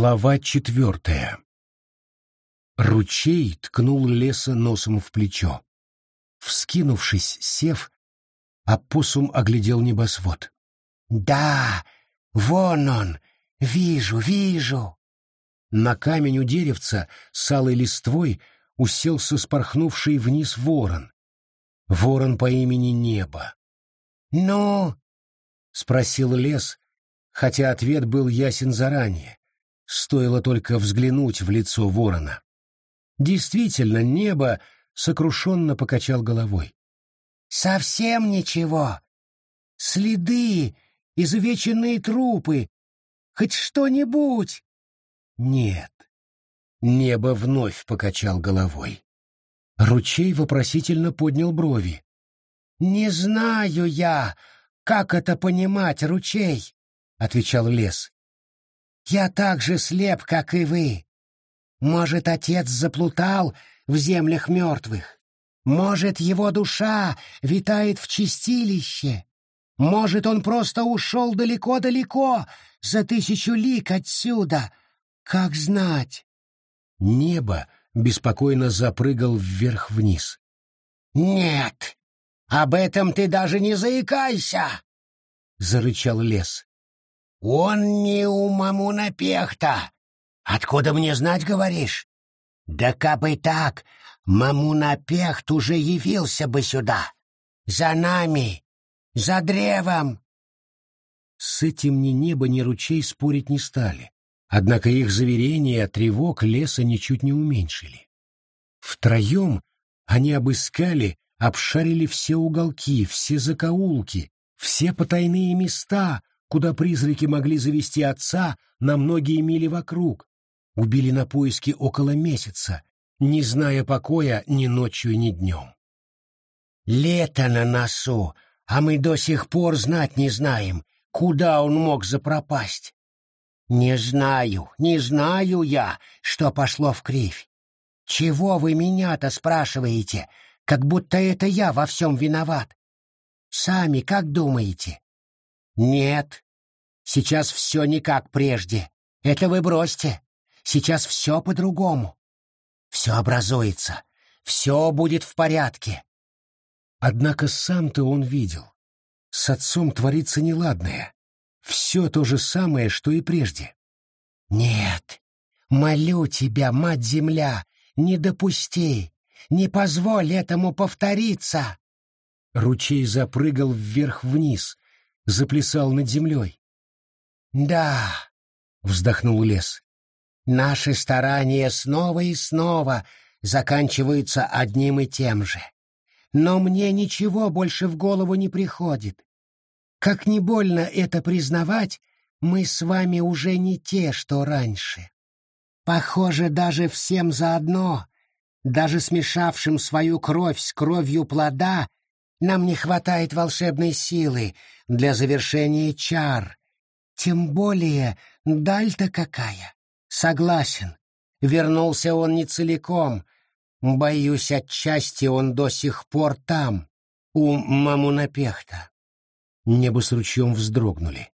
Глава четвертая. Ручей ткнул леса носом в плечо. Вскинувшись, сев, опоссум оглядел небосвод. «Да, вон он! Вижу, вижу!» На камень у деревца с алой листвой уселся спорхнувший вниз ворон. Ворон по имени Небо. «Ну?» — спросил лес, хотя ответ был ясен заранее. Стоило только взглянуть в лицо ворона. Действительно, небо сокрушенно покачал головой. «Совсем ничего. Следы, изувеченные трупы. Хоть что-нибудь!» «Нет». Небо вновь покачал головой. Ручей вопросительно поднял брови. «Не знаю я, как это понимать, ручей», — отвечал лес. «Я так же слеп, как и вы. Может, отец заплутал в землях мертвых? Может, его душа витает в чистилище? Может, он просто ушел далеко-далеко, за тысячу лик отсюда? Как знать?» Небо беспокойно запрыгал вверх-вниз. «Нет, об этом ты даже не заикайся!» — зарычал лес. «Он не у Мамуна Пехта, Откуда мне знать, говоришь? Да кабы так, Мамунапехт уже явился бы сюда. За нами, за древом. С этим ни небо, ни ручей спорить не стали. Однако их заверения тревог леса ничуть не уменьшили. Втроем они обыскали, обшарили все уголки, все закоулки, все потайные места, куда призраки могли завести отца на многие мили вокруг, убили на поиски около месяца, не зная покоя ни ночью, ни днем. «Лето на носу, а мы до сих пор знать не знаем, куда он мог запропасть. Не знаю, не знаю я, что пошло в кривь. Чего вы меня-то спрашиваете, как будто это я во всем виноват? Сами как думаете? Нет, сейчас все не как прежде. Это вы бросьте. Сейчас все по-другому. Все образуется, все будет в порядке. Однако сам-то он видел. С отцом творится неладное. Все то же самое, что и прежде. Нет, молю тебя, мать-земля, не допусти, не позволь этому повториться. Ручей запрыгал вверх-вниз, заплясал над землей. Да, вздохнул лес. Наши старания снова и снова заканчиваются одним и тем же. Но мне ничего больше в голову не приходит. Как не больно это признавать, мы с вами уже не те, что раньше. Похоже, даже всем заодно, даже смешавшим свою кровь с кровью плода, нам не хватает волшебной силы для завершения чар. Тем более даль-то какая. Согласен. Вернулся он не целиком. Боюсь, отчасти он до сих пор там, у Мамунапехта. Небо с ручьем вздрогнули.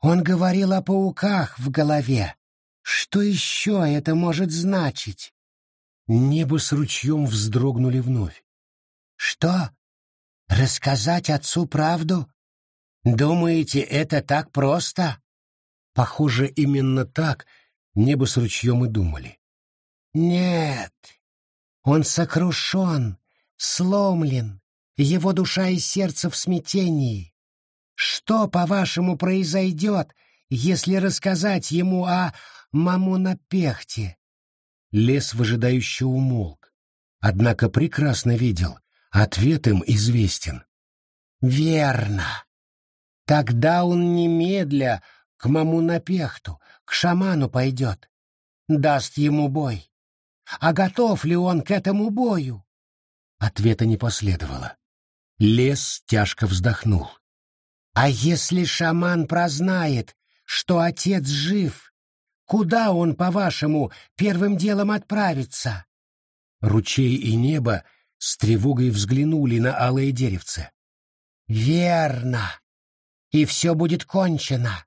Он говорил о пауках в голове. Что еще это может значить? Небо с ручьем вздрогнули вновь. Что? Рассказать отцу правду? Думаете, это так просто? Похоже, именно так Небо с ручьем и думали. Нет, он сокрушен, сломлен, его душа и сердце в смятении. Что, по-вашему, произойдет, если рассказать ему о Мамунапехте? Лес выжидающе умолк, однако прекрасно видел, ответ им известен. Верно. Тогда он немедля к Мамунапехту, к шаману пойдет, даст ему бой. А готов ли он к этому бою? Ответа не последовало. Лес тяжко вздохнул. А если шаман прознает, что отец жив, куда он, по-вашему, первым делом отправится? Ручей и небо с тревогой взглянули на алое деревце. Верно. И все будет кончено.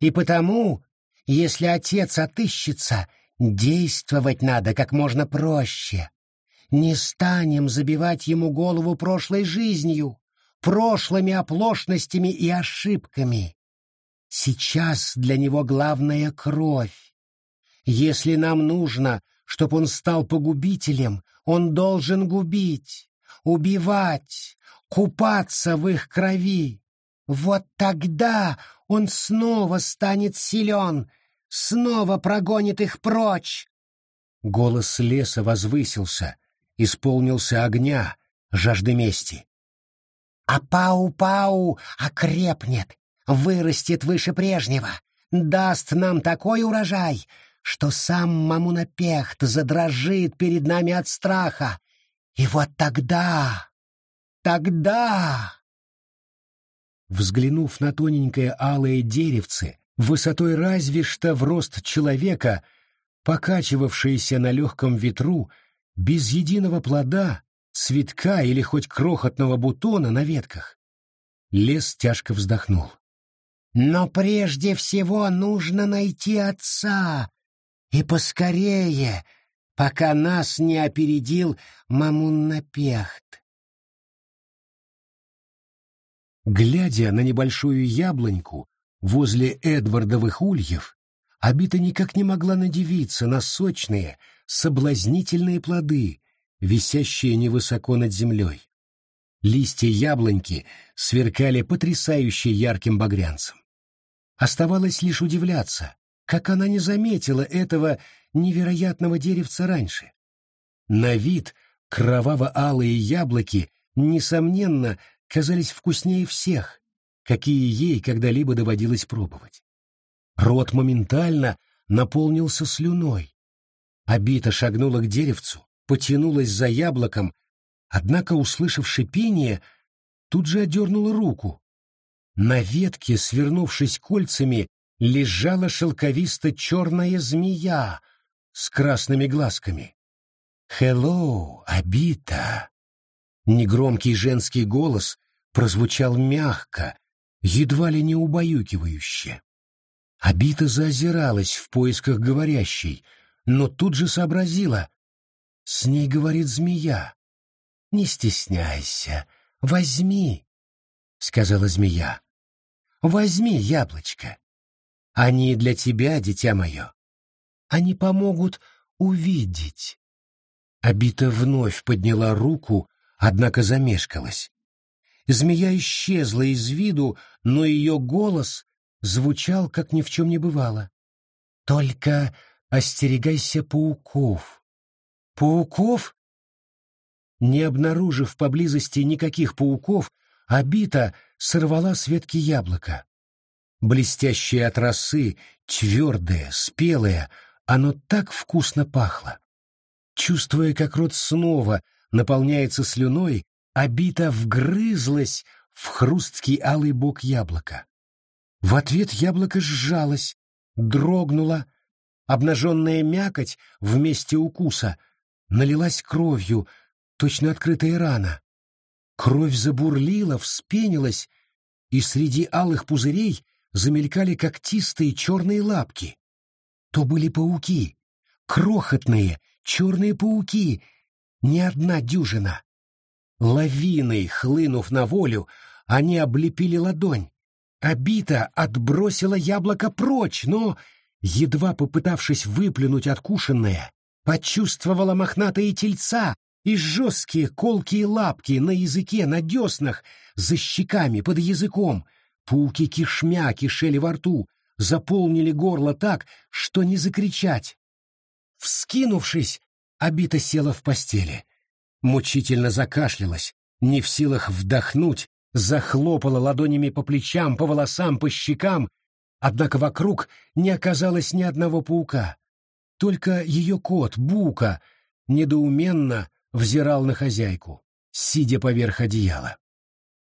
И потому Если отец отыщется, действовать надо как можно проще. Не станем забивать ему голову прошлой жизнью, прошлыми оплошностями и ошибками. Сейчас для него главная кровь. Если нам нужно, чтобы он стал погубителем, он должен губить, убивать, купаться в их крови. Вот тогда он снова станет силен, снова прогонит их прочь. Голос леса возвысился, исполнился огня, жажды мести. А Пау-Пау окрепнет, вырастет выше прежнего, даст нам такой урожай, что сам Мамунапехт задрожит перед нами от страха. И вот тогда, тогда... Взглянув на тоненькое алое деревце, высотой разве что в рост человека, покачивавшееся на легком ветру, без единого плода, цветка или хоть крохотного бутона на ветках, лес тяжко вздохнул. Но прежде всего нужно найти отца, и поскорее, пока нас не опередил Мамуннапехт. Глядя на небольшую яблоньку возле Эдвардовых ульев, Абита никак не могла надевиться на сочные, соблазнительные плоды, висящие невысоко над землей. Листья яблоньки сверкали потрясающе ярким багрянцем. Оставалось лишь удивляться, как она не заметила этого невероятного деревца раньше. На вид кроваво-алые яблоки, несомненно, казались вкуснее всех, какие ей когда-либо доводилось пробовать. Рот моментально наполнился слюной. Обита шагнула к деревцу, потянулась за яблоком, однако, услышав шипение, тут же отдернула руку. На ветке, свернувшись кольцами, лежала шелковисто-черная змея с красными глазками. «Хеллоу, Абита!» Негромкий женский голос прозвучал мягко, едва ли не убаюкивающе. Абита заозиралась в поисках говорящей, но тут же сообразила. С ней говорит змея. «Не стесняйся, возьми», — сказала змея. «Возьми яблочко. Они для тебя, дитя мое. Они помогут увидеть». Абита вновь подняла руку, однако замешкалась. Змея исчезла из виду, но ее голос звучал, как ни в чем не бывало. «Только остерегайся пауков». «Пауков?» Не обнаружив поблизости никаких пауков, Абита сорвала с ветки яблоко. Блестящее от росы, твердое, спелое, оно так вкусно пахло. Чувствуя, как рот снова наполняется слюной, Обита вгрызлась в хрусткий алый бок яблока. В ответ яблоко сжалось, дрогнуло, обнаженная мякоть в месте укуса налилась кровью, точно открытая рана. Кровь забурлила, вспенилась, и среди алых пузырей замелькали когтистые черные лапки. То были пауки, крохотные черные пауки, не одна дюжина. Лавиной, хлынув на волю, они облепили ладонь. Обита отбросила яблоко прочь, но, едва попытавшись выплюнуть откушенное, почувствовала мохнатые тельца и жесткие колкие лапки на языке, на деснах, за щеками, под языком. Пауки кишмя кишели во рту, заполнили горло так, что не закричать. Вскинувшись, Обита села в постели мучительно закашлялась, не в силах вдохнуть, захлопала ладонями по плечам, по волосам, по щекам, однако вокруг не оказалось ни одного паука. Только ее кот, Бука, недоуменно взирал на хозяйку, сидя поверх одеяла.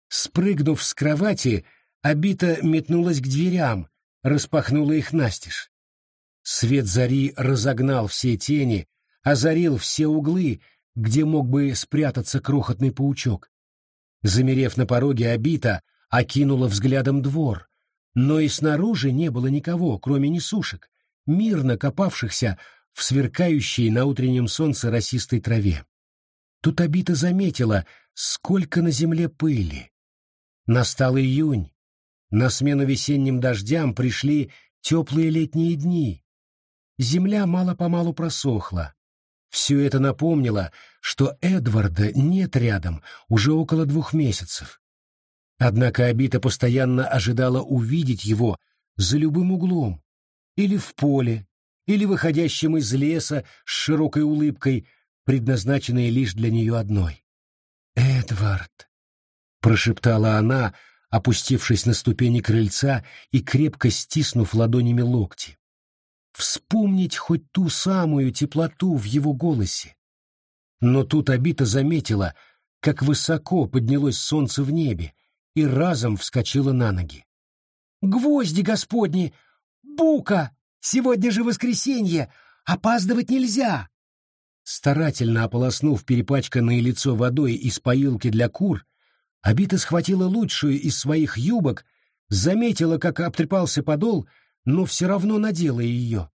Спрыгнув с кровати, Обита метнулась к дверям, распахнула их настежь. Свет зари разогнал все тени, озарил все углы, где мог бы спрятаться крохотный паучок. Замерев на пороге обита, окинула взглядом двор, Но и снаружи не было никого, кроме несушек, мирно копавшихся в сверкающей на утреннем солнце росистой траве. Тут Абита заметила, сколько на земле пыли. Настал июнь. На смену весенним дождям пришли теплые летние дни. Земля мало-помалу просохла. Все это напомнило, что Эдварда нет рядом уже около двух месяцев. Однако Абита постоянно ожидала увидеть его за любым углом, или в поле, или выходящим из леса с широкой улыбкой, предназначенной лишь для нее одной. «Эдвард!» — прошептала она, опустившись на ступени крыльца и крепко стиснув ладонями локти. Вспомнить хоть ту самую теплоту в его голосе. Но тут Абита заметила, как высоко поднялось солнце в небе, и разом вскочила на ноги. «Гвозди господни! Бука! Сегодня же воскресенье! Опаздывать нельзя!» Старательно ополоснув перепачканное лицо водой из поилки для кур, Абита схватила лучшую из своих юбок, заметила, как обтрепался подол, но все равно надела ее.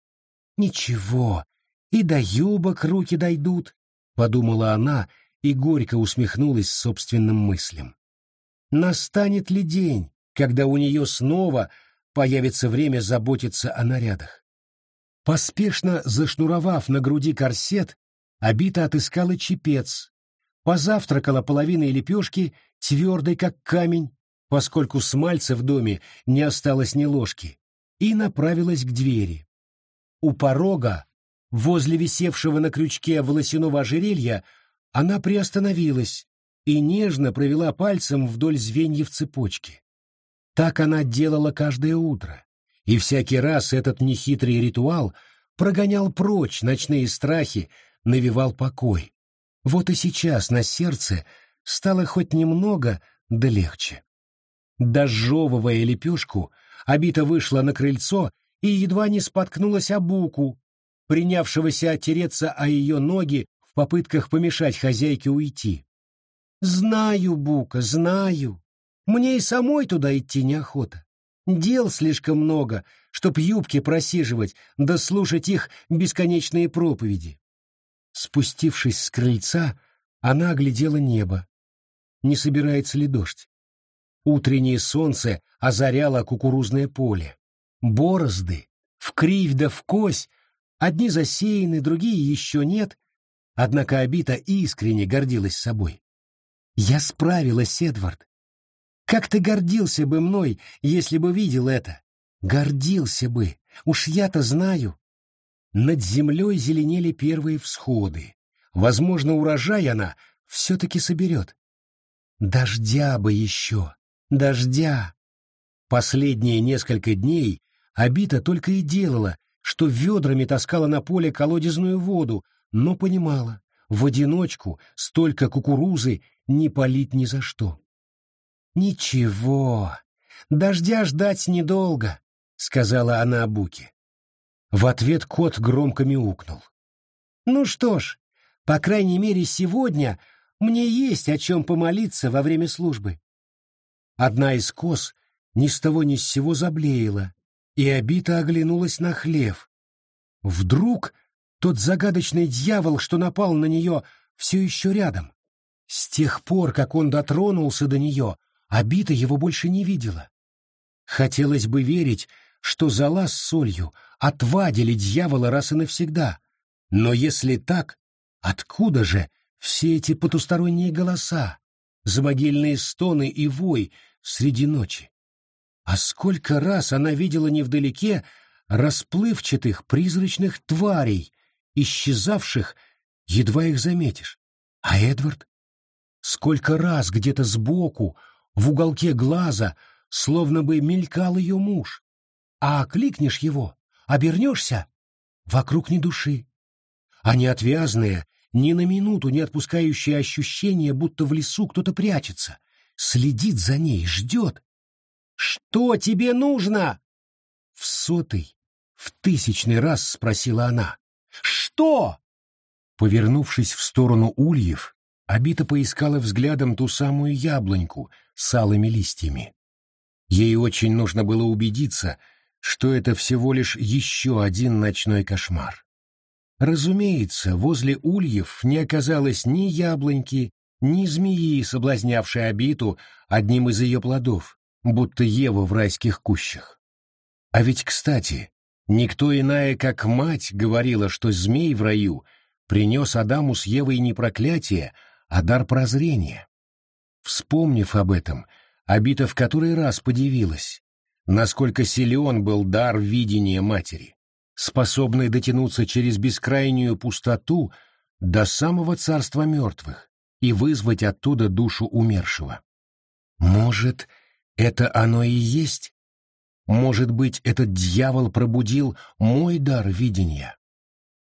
«Ничего, и до юбок руки дойдут», — подумала она и горько усмехнулась собственным мыслям. Настанет ли день, когда у нее снова появится время заботиться о нарядах? Поспешно зашнуровав на груди корсет, Абита отыскала чепец, позавтракала половиной лепешки, твердой как камень, поскольку смальца в доме не осталось ни ложки, и направилась к двери. У порога, возле висевшего на крючке волосяного ожерелья, она приостановилась и нежно провела пальцем вдоль звеньев цепочки. Так она делала каждое утро, и всякий раз этот нехитрый ритуал прогонял прочь ночные страхи, навевал покой. Вот и сейчас на сердце стало хоть немного, да легче. Дожевывая лепешку, Абита вышла на крыльцо и едва не споткнулась о буку, принявшегося отереться о ее ноги в попытках помешать хозяйке уйти. «Знаю, Бука, знаю. Мне и самой туда идти неохота. Дел слишком много, чтоб юбки просиживать, да слушать их бесконечные проповеди». Спустившись с крыльца, она оглядела небо. Не собирается ли дождь? Утреннее солнце озаряло кукурузное поле. Борозды, в кривь да в кось, одни засеяны, другие еще нет, однако Абита искренне гордилась собой. «Я справилась, Эдвард. Как ты гордился бы мной, если бы видел это? Гордился бы, уж я-то знаю». Над землей зеленели первые всходы. Возможно, урожай она все-таки соберет. Дождя бы еще, дождя. Последние несколько дней Абита только и делала, что ведрами таскала на поле колодезную воду, но понимала, в одиночку столько кукурузы не полить ни за что. «Ничего, дождя ждать недолго», — сказала она Абуке. В ответ кот громко мяукнул. «Ну что ж, по крайней мере сегодня мне есть о чем помолиться во время службы». Одна из коз ни с того ни с сего заблеяла, и обита оглянулась на хлев. Вдруг тот загадочный дьявол, что напал на нее, все еще рядом. С тех пор, как он дотронулся до нее, обита его больше не видела. Хотелось бы верить, что зала с солью отвадили дьявола раз и навсегда. Но если так, откуда же все эти потусторонние голоса, замогильные стоны и вой среди ночи? А сколько раз она видела невдалеке расплывчатых призрачных тварей, исчезавших, едва их заметишь. А Эдвард? Сколько раз где-то сбоку, в уголке глаза, словно бы мелькал ее муж. А окликнешь его, обернешься — вокруг ни души. А неотвязное, ни на минуту не отпускающее ощущение, будто в лесу кто-то прячется, следит за ней, ждет, «Что тебе нужно?» В сотый, в тысячный раз спросила она. «Что?» Повернувшись в сторону ульев, Абита поискала взглядом ту самую яблоньку с алыми листьями. Ей очень нужно было убедиться, что это всего лишь еще один ночной кошмар. Разумеется, возле ульев не оказалось ни яблоньки, ни змеи, соблазнявшей обиту одним из ее плодов, будто Ева в райских кущах. А ведь, кстати, никто иная, как мать, говорила, что змей в раю принес Адаму с Евой не проклятие, а дар прозрения. Вспомнив об этом, Абита в который раз подивилась, насколько силен был дар видения матери, способный дотянуться через бескрайнюю пустоту до самого царства мертвых и вызвать оттуда душу умершего. Может, это оно и есть? Может быть, этот дьявол пробудил мой дар видения?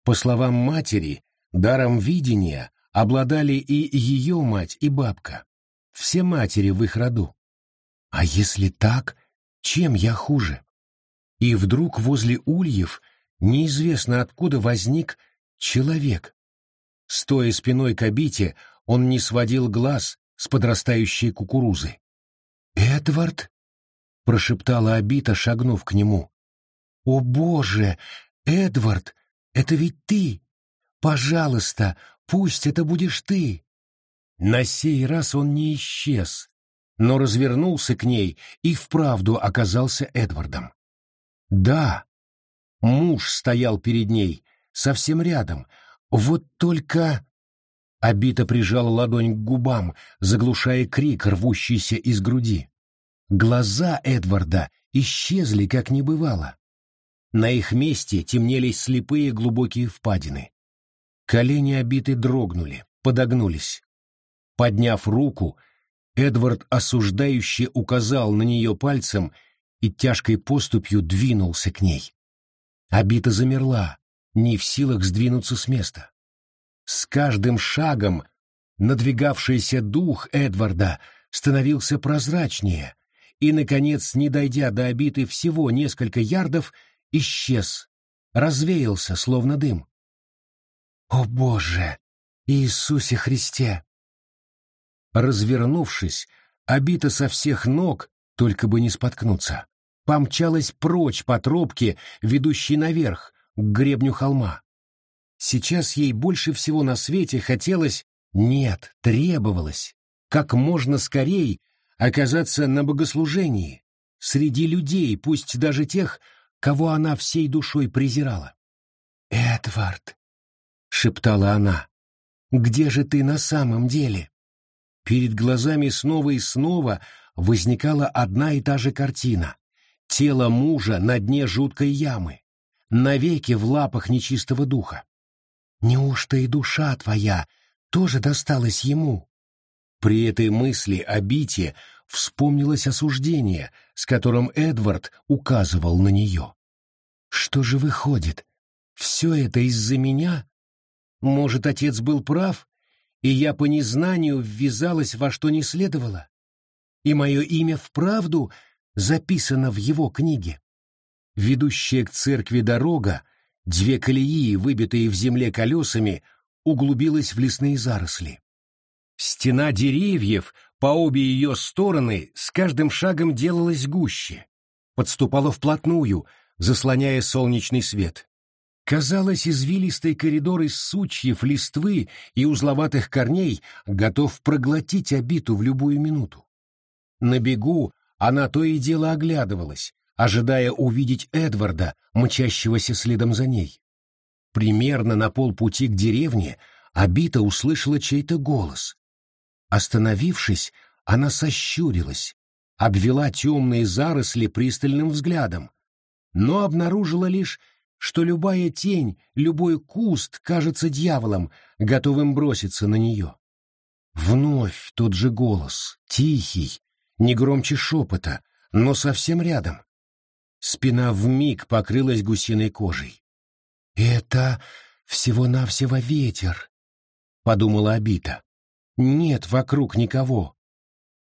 По словам матери, даром видения обладали и ее мать, и бабка, все матери в их роду. А если так, чем я хуже? И вдруг возле ульев неизвестно откуда возник человек. Стоя спиной к обите, он не сводил глаз с подрастающей кукурузы. «Эдвард?» — прошептала Обита, шагнув к нему. «О, Боже! Эдвард, это ведь ты! Пожалуйста, пусть это будешь ты!» На сей раз он не исчез, но развернулся к ней и вправду оказался Эдвардом. Да, муж стоял перед ней, совсем рядом, вот только... Обита прижала ладонь к губам, заглушая крик, рвущийся из груди. Глаза Эдварда исчезли, как не бывало. На их месте темнелись слепые глубокие впадины. Колени обиты дрогнули, подогнулись. Подняв руку, Эдвард осуждающе указал на нее пальцем и тяжкой поступью двинулся к ней. Обита замерла, не в силах сдвинуться с места. С каждым шагом надвигавшийся дух Эдварда становился прозрачнее и, наконец, не дойдя до обиты всего несколько ярдов, исчез, развеялся, словно дым. «О Боже! Иисусе Христе!» Развернувшись, обита со всех ног, только бы не споткнуться, помчалась прочь по тропке, ведущей наверх, к гребню холма. Сейчас ей больше всего на свете хотелось, нет, требовалось, как можно скорей оказаться на богослужении, среди людей, пусть даже тех, кого она всей душой презирала. «Эдвард», — шептала она, — «где же ты на самом деле?» Перед глазами снова и снова возникала одна и та же картина. Тело мужа на дне жуткой ямы, навеки в лапах нечистого духа. Неужто и душа твоя тоже досталась ему? При этой мысли о Бите вспомнилось осуждение, с которым Эдвард указывал на нее. Что же выходит? Все это из-за меня? Может, отец был прав, и я по незнанию ввязалась во что не следовало, и мое имя вправду записано в его книге. Ведущая к церкви дорога, две колеи, выбитые в земле колесами, углубилась в лесные заросли. Стена деревьев по обе ее стороны с каждым шагом делалась гуще, подступала вплотную, заслоняя солнечный свет. Казалось, извилистый коридор из сучьев, листвы и узловатых корней готов проглотить обиту в любую минуту. На бегу она то и дело оглядывалась, ожидая увидеть Эдварда, мчащегося следом за ней. Примерно на полпути к деревне Абита услышала чей-то голос. Остановившись, она сощурилась, обвела темные заросли пристальным взглядом, но обнаружила лишь что любая тень, любой куст кажется дьяволом, готовым броситься на нее. Вновь тот же голос, тихий, не громче шепота, но совсем рядом. Спина вмиг покрылась гусиной кожей. «Это всего-навсего ветер», — подумала Абита. «Нет вокруг никого».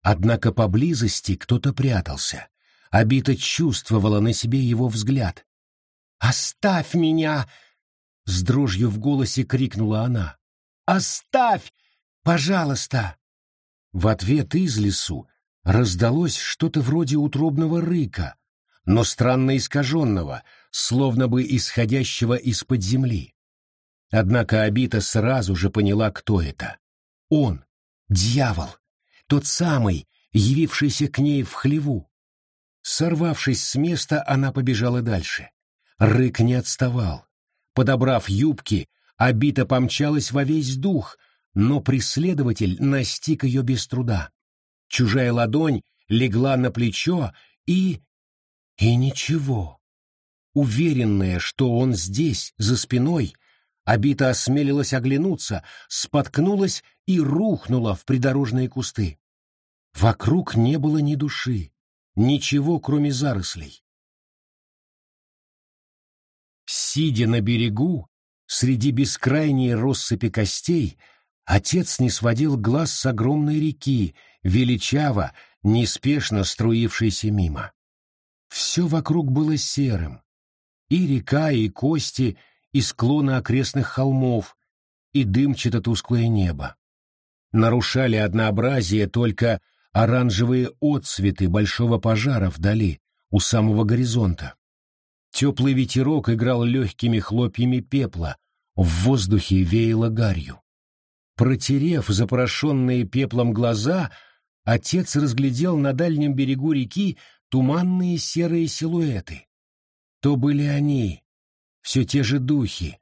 Однако поблизости кто-то прятался. Абита чувствовала на себе его взгляд, «Оставь меня!» — с дрожью в голосе крикнула она. «Оставь! Пожалуйста!» В ответ из лесу раздалось что-то вроде утробного рыка, но странно искаженного, словно бы исходящего из-под земли. Однако Абита сразу же поняла, кто это. Он, дьявол, тот самый, явившийся к ней в хлеву. Сорвавшись с места, она побежала дальше. Рык не отставал. Подобрав юбки, Абита помчалась во весь дух, но преследователь настиг ее без труда. Чужая ладонь легла на плечо и... И ничего. Уверенная, что он здесь, за спиной, Абита осмелилась оглянуться, споткнулась и рухнула в придорожные кусты. Вокруг не было ни души, ничего, кроме зарослей. Сидя на берегу, среди бескрайней россыпи костей, отец не сводил глаз с огромной реки, величаво, неспешно струившейся мимо. Все вокруг было серым. И река, и кости, и склоны окрестных холмов, и дымчато-тусклое небо. Нарушали однообразие только оранжевые отсветы большого пожара вдали, у самого горизонта. Теплый ветерок играл легкими хлопьями пепла, в воздухе веяло гарью. Протерев запорошенные пеплом глаза, отец разглядел на дальнем берегу реки туманные серые силуэты. То были они, все те же духи,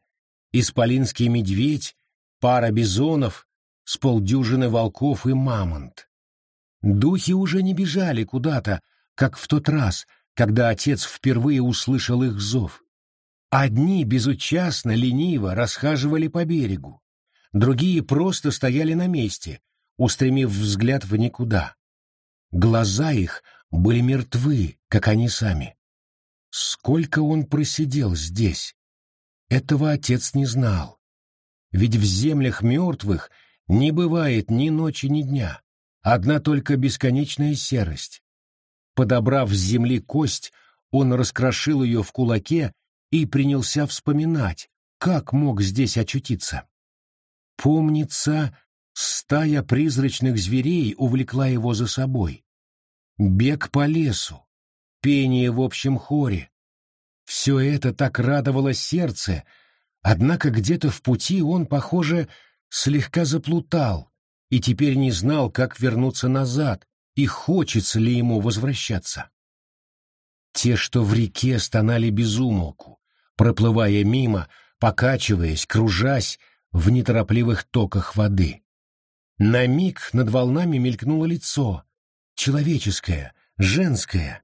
исполинский медведь, пара бизонов, с полдюжины волков и мамонт. Духи уже не бежали куда-то, как в тот раз, когда отец впервые услышал их зов. Одни безучастно, лениво расхаживали по берегу, другие просто стояли на месте, устремив взгляд в никуда. Глаза их были мертвы, как они сами. Сколько он просидел здесь? Этого отец не знал. Ведь в землях мертвых не бывает ни ночи, ни дня. Одна только бесконечная серость. Подобрав с земли кость, он раскрошил ее в кулаке и принялся вспоминать, как мог здесь очутиться. Помнится, стая призрачных зверей увлекла его за собой. Бег по лесу, пение в общем хоре. Все это так радовало сердце, однако где-то в пути он, похоже, слегка заплутал и теперь не знал, как вернуться назад, и хочется ли ему возвращаться. Те, что в реке, стонали безумолку, проплывая мимо, покачиваясь, кружась в неторопливых токах воды. На миг над волнами мелькнуло лицо, человеческое, женское.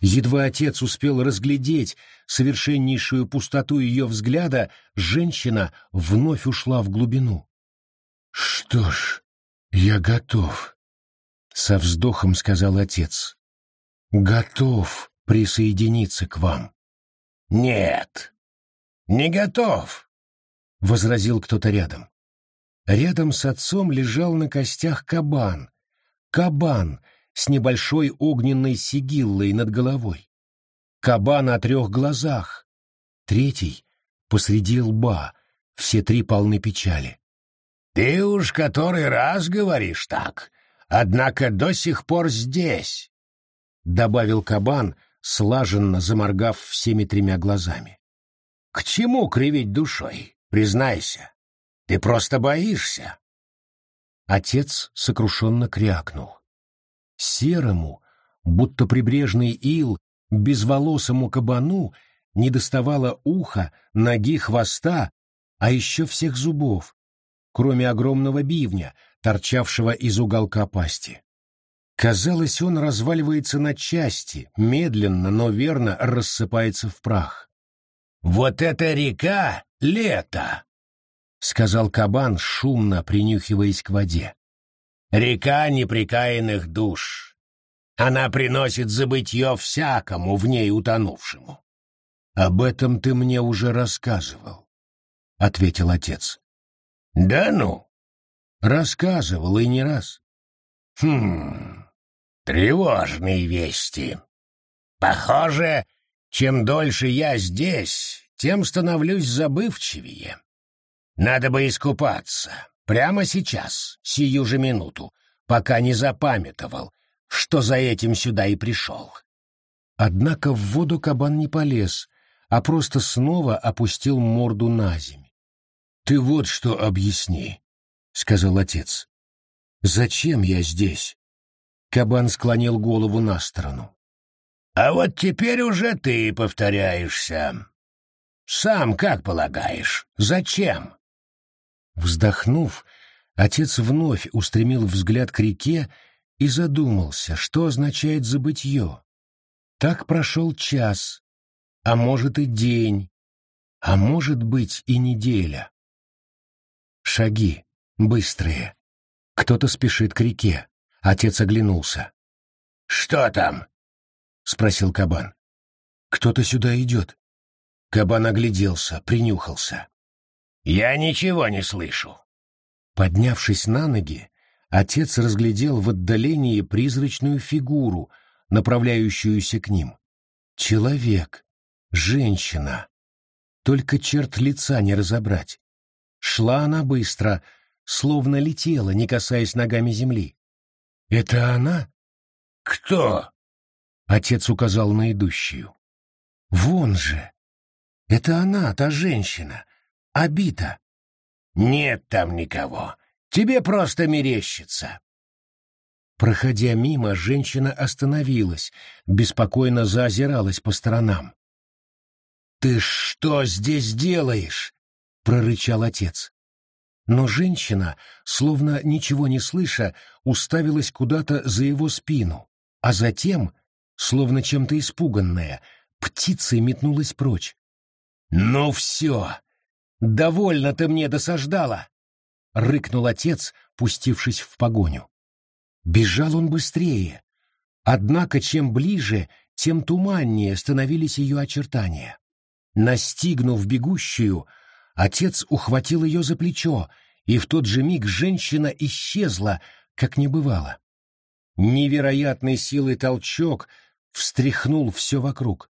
Едва отец успел разглядеть совершеннейшую пустоту ее взгляда, женщина вновь ушла в глубину. «Что ж, я готов», со вздохом сказал отец. Готов присоединиться к вам. Нет, не готов, возразил кто-то рядом. Рядом с отцом лежал на костях кабан. Кабан с небольшой огненной сигиллой над головой. Кабан о трех глазах. Третий посреди лба. Все три полны печали. Ты уж который раз говоришь так, однако до сих пор здесь», — добавил кабан, слаженно заморгав всеми тремя глазами. «К чему кривить душой, признайся? Ты просто боишься». Отец сокрушенно крякнул. Серому, будто прибрежный ил, безволосому кабану не доставало уха, ноги, хвоста, а еще всех зубов, кроме огромного бивня, торчавшего из уголка пасти. Казалось, он разваливается на части, медленно, но верно рассыпается в прах. «Вот эта река — лето!» — сказал кабан, шумно принюхиваясь к воде. «Река неприкаянных душ. Она приносит забытье всякому в ней утонувшему». «Об этом ты мне уже рассказывал», — ответил отец. «Да ну?» Рассказывал и не раз. Хм, тревожные вести. Похоже, чем дольше я здесь, тем становлюсь забывчивее. Надо бы искупаться. Прямо сейчас, сию же минуту, пока не запамятовал, что за этим сюда и пришел. Однако в воду кабан не полез, а просто снова опустил морду на земь. «Ты вот что объясни», — сказал отец. «Зачем я здесь?» Кабан склонил голову на сторону. «А вот теперь уже ты повторяешься. Сам как полагаешь, зачем?» Вздохнув, отец вновь устремил взгляд к реке и задумался, что означает забытье. Так прошел час, а может и день, а может быть и неделя. Шаги, быстрые. Кто-то спешит к реке. Отец оглянулся. «Что там?» — спросил кабан. «Кто-то сюда идет». Кабан огляделся, принюхался. «Я ничего не слышу». Поднявшись на ноги, отец разглядел в отдалении призрачную фигуру, направляющуюся к ним. Человек, женщина. Только черт лица не разобрать. Шла она быстро, словно летела, не касаясь ногами земли. «Это она?» «Кто?» — отец указал на идущую. «Вон же! Это она, та женщина, Обита!» «Нет там никого. Тебе просто мерещится». Проходя мимо, женщина остановилась, беспокойно заозиралась по сторонам. «Ты что здесь делаешь?» — прорычал отец. Но женщина, словно ничего не слыша, уставилась куда-то за его спину, а затем, словно чем-то испуганная, птицей метнулась прочь. «Ну все! Довольно ты мне досаждала!» — рыкнул отец, пустившись в погоню. Бежал он быстрее, однако чем ближе, тем туманнее становились ее очертания. Настигнув бегущую, отец ухватил ее за плечо, и в тот же миг женщина исчезла, как не бывало. Невероятной силой толчок встряхнул все вокруг,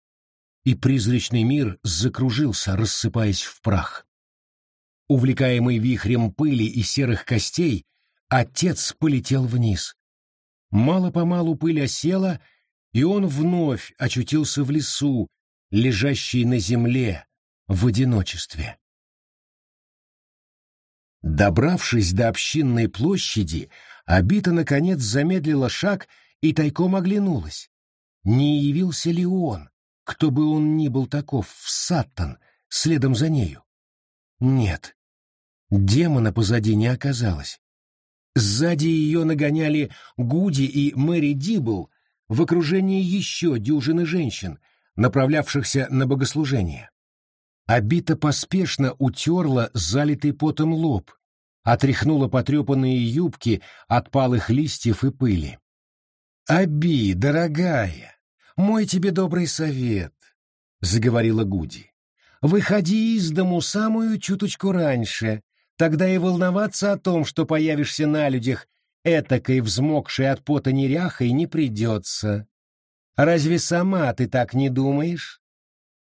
и призрачный мир закружился, рассыпаясь в прах. Увлекаемый вихрем пыли и серых костей, отец полетел вниз. Мало-помалу пыль осела, и он вновь очутился в лесу, лежащий на земле, в одиночестве. Добравшись до общинной площади, Абита, наконец, замедлила шаг и тайком оглянулась. Не явился ли он, кто бы он ни был таков, в Саттон, следом за нею? Нет, демона позади не оказалось. Сзади ее нагоняли Гуди и Мэри Дибл в окружении еще дюжины женщин, направлявшихся на богослужение. Абита поспешно утерла залитый потом лоб, отряхнула потрепанные юбки от палых листьев и пыли. «Аби, дорогая, мой тебе добрый совет», — заговорила Гуди. «Выходи из дому самую чуточку раньше, тогда и волноваться о том, что появишься на людях, этакой взмокшей от пота неряхой, не придется. Разве сама ты так не думаешь?»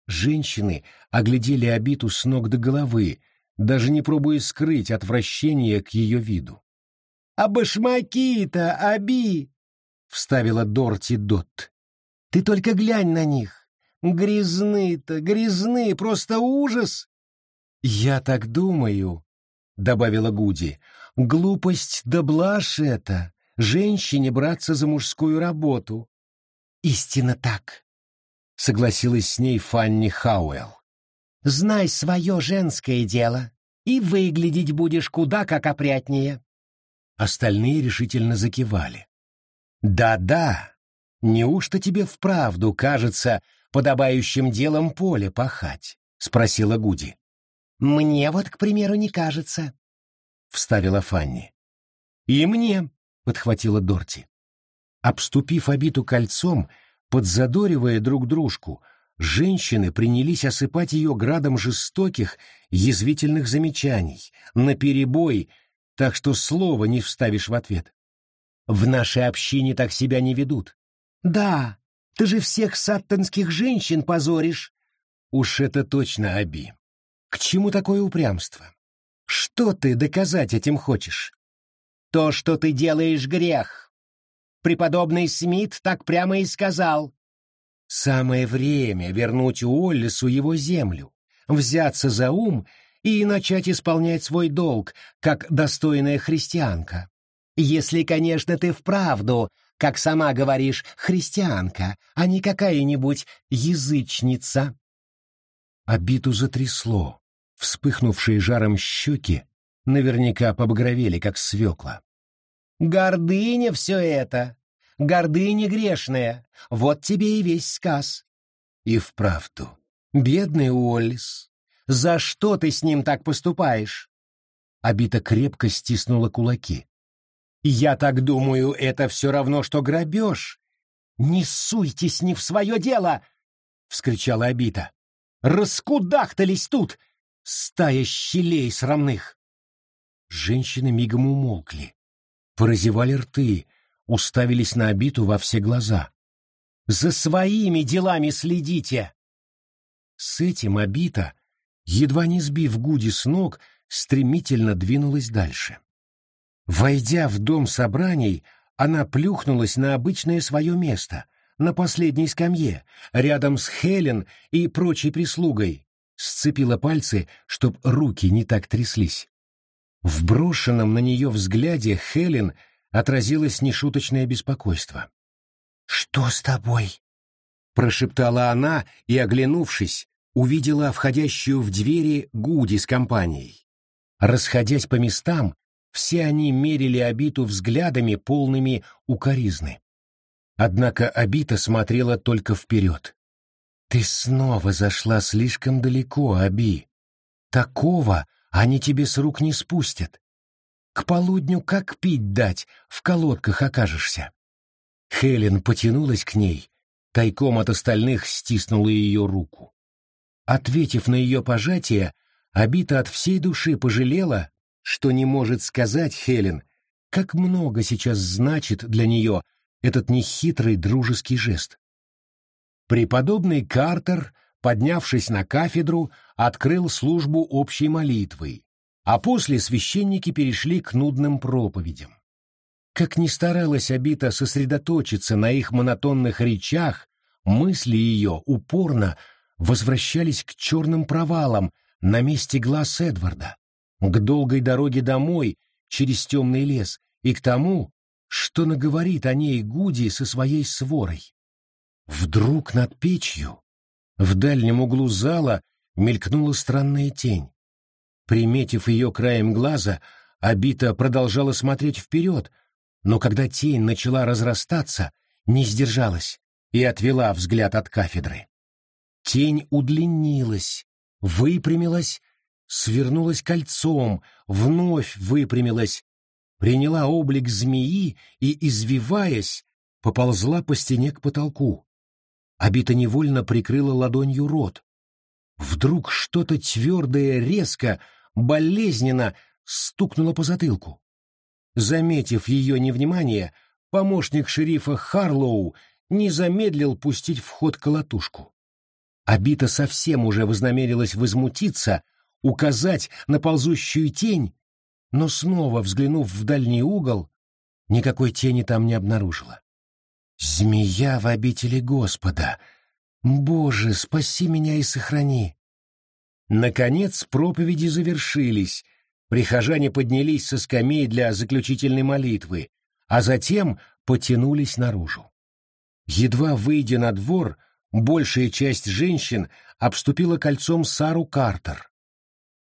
Женщины оглядели обиту с ног до головы, даже не пробуя скрыть отвращение к ее виду. «А башмаки-то, Аби!» — вставила Дорти Дот. «Ты только глянь на них! Грязны-то, грязны, просто ужас!» «Я так думаю», — добавила Гуди, — «глупость да блажь это, женщине браться за мужскую работу». «Истинно так», — согласилась с ней Фанни Хауэлл. «Знай свое женское дело, и выглядеть будешь куда как опрятнее». Остальные решительно закивали. «Да-да, неужто тебе вправду кажется подобающим делом поле пахать?» — спросила Гуди. «Мне вот, к примеру, не кажется», — вставила Фанни. «И мне», — подхватила Дорти. Обступив обиту кольцом, подзадоривая друг дружку, женщины принялись осыпать ее градом жестоких, язвительных замечаний, наперебой, так что слова не вставишь в ответ. «В нашей общине так себя не ведут». «Да, ты же всех саттонских женщин позоришь». «Уж это точно, Аби. К чему такое упрямство? Что ты доказать этим хочешь? То, что ты делаешь грех. Преподобный Смит так прямо и сказал. Самое время вернуть Уоллесу его землю, взяться за ум и начать исполнять свой долг, как достойная христианка. Если, конечно, ты вправду, как сама говоришь, христианка, а не какая-нибудь язычница. Обиту затрясло. Вспыхнувшие жаром щеки наверняка побагровели, как свекла. «Гордыня все это! Гордыня грешная! Вот тебе и весь сказ!» И вправду, бедный Уоллис, за что ты с ним так поступаешь? Обита крепко стиснула кулаки. Я так думаю, это все равно, что грабеж. Не суйтесь не в свое дело! — вскричала Обита. Раскудахтались тут! Стая щелей срамных! Женщины мигом умолкли, поразевали рты, уставились на обиту во все глаза. «За своими делами следите!» С этим обита, едва не сбив Гуди с ног, стремительно двинулась дальше. Войдя в дом собраний, она плюхнулась на обычное свое место, на последней скамье, рядом с Хелен и прочей прислугой, сцепила пальцы, чтоб руки не так тряслись. В брошенном на нее взгляде Хелен отразилось нешуточное беспокойство. «Что с тобой?» — прошептала она и, оглянувшись, увидела входящую в двери Гуди с компанией. Расходясь по местам, все они мерили Абиту взглядами, полными укоризны. Однако Абита смотрела только вперед. «Ты снова зашла слишком далеко, Аби. Такого они тебе с рук не спустят. К полудню как пить дать, в колодках окажешься». Хелен потянулась к ней, тайком от остальных стиснула ее руку. Ответив на ее пожатие, Абита от всей души пожалела, что не может сказать Хелен, как много сейчас значит для нее этот нехитрый дружеский жест. Преподобный Картер, поднявшись на кафедру, открыл службу общей молитвы, а после священники перешли к нудным проповедям. Как ни старалась Абита сосредоточиться на их монотонных речах, мысли ее упорно возвращались к черным провалам на месте глаз Эдварда, к долгой дороге домой через темный лес и к тому, что наговорит о ней Гуди со своей сворой. Вдруг над печью, в дальнем углу зала, мелькнула странная тень. Приметив ее краем глаза, Абита продолжала смотреть вперед, но когда тень начала разрастаться, не сдержалась и отвела взгляд от кафедры. Тень удлинилась, выпрямилась свернулась кольцом, вновь выпрямилась, приняла облик змеи и, извиваясь, поползла по стене к потолку. Обита невольно прикрыла ладонью рот. Вдруг что-то твердое резко, болезненно стукнуло по затылку. Заметив ее невнимание, помощник шерифа Харлоу не замедлил пустить в ход колотушку. Обита совсем уже вознамерилась возмутиться, указать на ползущую тень, но снова, взглянув в дальний угол, никакой тени там не обнаружила. «Змея в обители Господа! Боже, спаси меня и сохрани!» Наконец проповеди завершились, прихожане поднялись со скамей для заключительной молитвы, а затем потянулись наружу. Едва выйдя на двор, большая часть женщин обступила кольцом Сару Картер.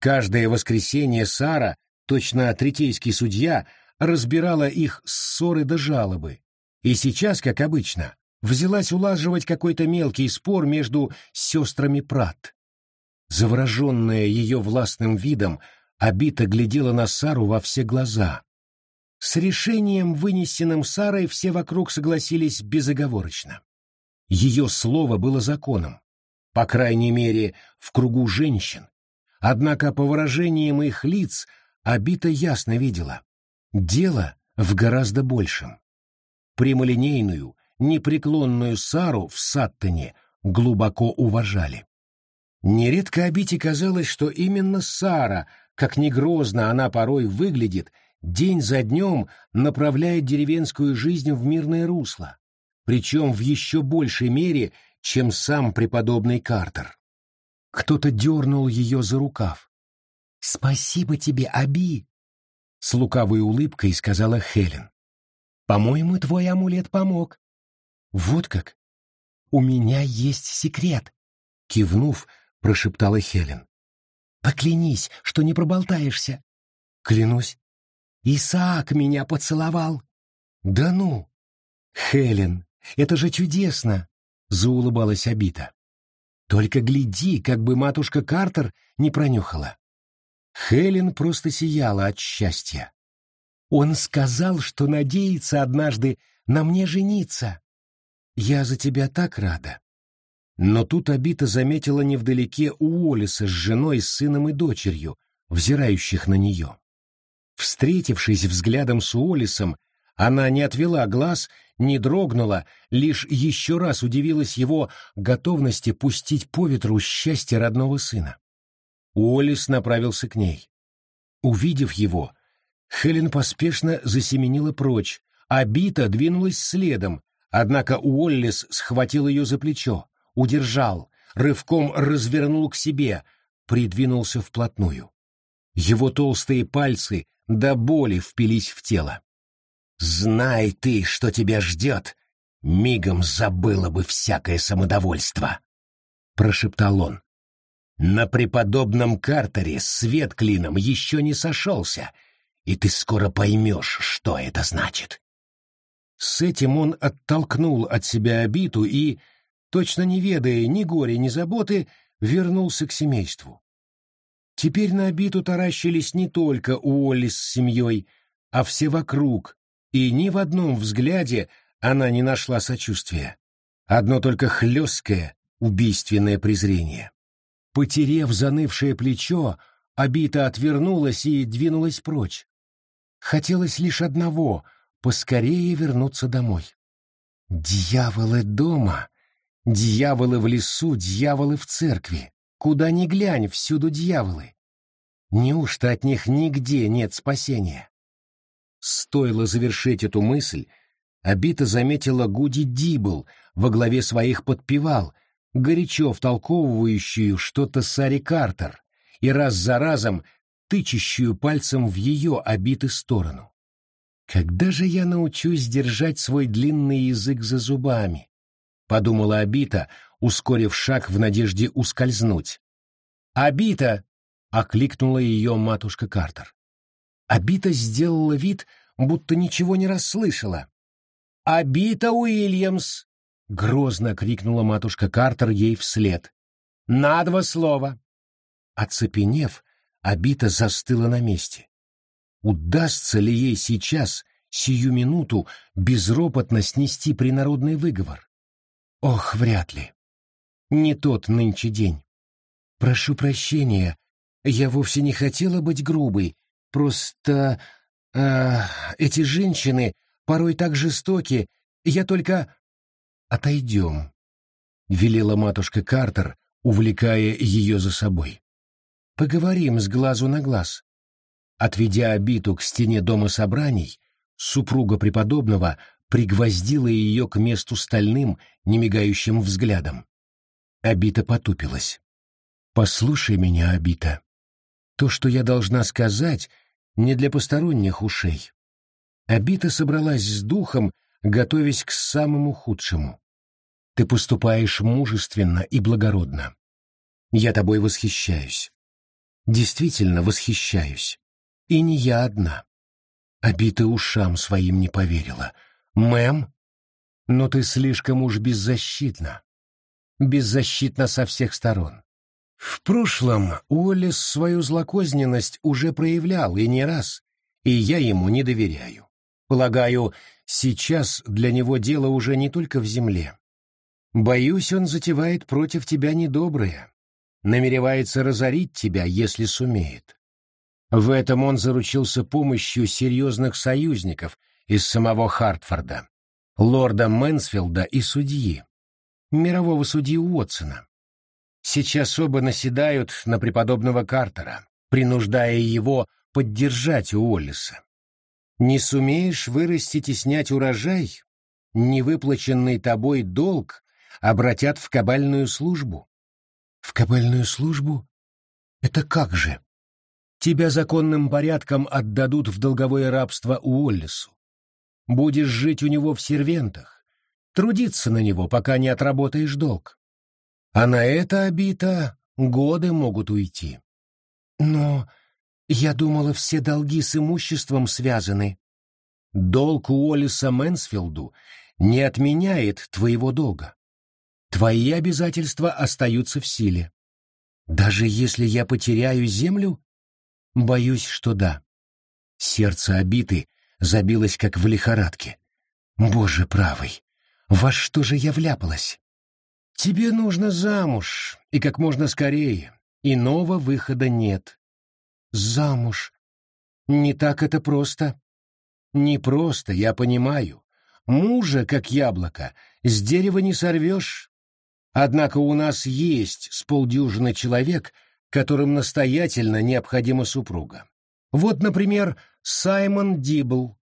Каждое воскресенье Сара, точно третейский судья, разбирала их ссоры до жалобы. И сейчас, как обычно, взялась улаживать какой-то мелкий спор между сестрами Прат. Завороженная ее властным видом, Абита глядела на Сару во все глаза. С решением, вынесенным Сарой, все вокруг согласились безоговорочно. Ее слово было законом, по крайней мере, в кругу женщин, Однако по выражениям их лиц Абита ясно видела. Дело в гораздо большем. Прямолинейную, непреклонную Сару в Саттоне глубоко уважали. Нередко Абите казалось, что именно Сара, как ни грозно она порой выглядит, день за днем направляет деревенскую жизнь в мирное русло, причем в еще большей мере, чем сам преподобный Картер. Кто-то дернул ее за рукав. «Спасибо тебе, Аби!» С лукавой улыбкой сказала Хелен. «По-моему, твой амулет помог». «Вот как? У меня есть секрет!» Кивнув, прошептала Хелен. «Поклянись, что не проболтаешься». «Клянусь». «Исаак меня поцеловал». «Да ну!» «Хелен, это же чудесно!» — заулыбалась Абита. «Только гляди, как бы матушка Картер не пронюхала». Хелен просто сияла от счастья. «Он сказал, что надеется однажды на мне жениться. Я за тебя так рада». Но тут Абита заметила невдалеке Уоллиса с женой, сыном и дочерью, взирающих на нее. Встретившись взглядом с Уоллисом, она не отвела глаз, не дрогнула, лишь еще раз удивилась его готовности пустить по ветру счастье родного сына. Уоллис направился к ней. Увидев его, Хелен поспешно засеменила прочь, а Бита двинулась следом, однако Уоллис схватил ее за плечо, удержал, рывком развернул к себе, придвинулся вплотную. Его толстые пальцы до боли впились в тело. Знай ты, что тебя ждет, мигом забыла бы всякое самодовольство, — прошептал он. На преподобном Картере свет клином еще не сошелся, и ты скоро поймешь, что это значит. С этим он оттолкнул от себя обиту и, точно не ведая ни горя, ни заботы, вернулся к семейству. Теперь на обиту таращились не только Уолли с семьей, а все вокруг, и ни в одном взгляде она не нашла сочувствия. Одно только хлесткое, убийственное презрение. Потерев занывшее плечо, Абита отвернулась и двинулась прочь. Хотелось лишь одного — поскорее вернуться домой. Дьяволы дома, дьяволы в лесу, дьяволы в церкви. Куда ни глянь, всюду дьяволы. Неужто от них нигде нет спасения? Стоило завершить эту мысль, Абита заметила Гуди Дибл во главе своих подпевал, горячо втолковывающую что-то Сари Картер и раз за разом тычущую пальцем в ее обиты сторону. «Когда же я научусь держать свой длинный язык за зубами?» — подумала Абита, ускорив шаг в надежде ускользнуть. «Абита!» — окликнула ее матушка Картер. Абита сделала вид, будто ничего не расслышала. «Абита Уильямс!» — грозно крикнула матушка Картер ей вслед. «На два слова!» Оцепенев, Абита застыла на месте. Удастся ли ей сейчас, сию минуту, безропотно снести принародный выговор? Ох, вряд ли. Не тот нынче день. Прошу прощения, я вовсе не хотела быть грубой, Просто... Э, эти женщины порой так жестоки. Я только... Отойдем, — велела матушка Картер, увлекая ее за собой. Поговорим с глазу на глаз. Отведя обиту к стене дома собраний, супруга преподобного пригвоздила ее к месту стальным, немигающим взглядом. Обита потупилась. «Послушай меня, Обита. То, что я должна сказать, не для посторонних ушей. Абита собралась с духом, готовясь к самому худшему. Ты поступаешь мужественно и благородно. Я тобой восхищаюсь. Действительно восхищаюсь. И не я одна. Абита ушам своим не поверила. Мэм? Но ты слишком уж беззащитна. Беззащитна со всех сторон. В прошлом Уоллес свою злокозненность уже проявлял и не раз, и я ему не доверяю. Полагаю, сейчас для него дело уже не только в земле. Боюсь, он затевает против тебя недоброе, намеревается разорить тебя, если сумеет. В этом он заручился помощью серьезных союзников из самого Хартфорда, лорда Мэнсфилда и судьи, мирового судьи Уотсона. Сейчас оба наседают на преподобного Картера, принуждая его поддержать Уоллиса. Не сумеешь вырастить и снять урожай, невыплаченный тобой долг обратят в кабальную службу. В кабальную службу? Это как же? Тебя законным порядком отдадут в долговое рабство Уоллесу. Будешь жить у него в сервентах, трудиться на него, пока не отработаешь долг. А на это обито годы могут уйти. Но я думала, все долги с имуществом связаны. Долг Уоллеса Мэнсфилду не отменяет твоего долга. Твои обязательства остаются в силе. Даже если я потеряю землю? Боюсь, что да. Сердце обиты забилось, как в лихорадке. Боже правый, во что же я вляпалась? Тебе нужно замуж, и как можно скорее. Иного выхода нет. Замуж. Не так это просто. Не просто, я понимаю. Мужа, как яблоко, с дерева не сорвешь. Однако у нас есть с полдюжины человек, которым настоятельно необходима супруга. Вот, например, Саймон Дибл.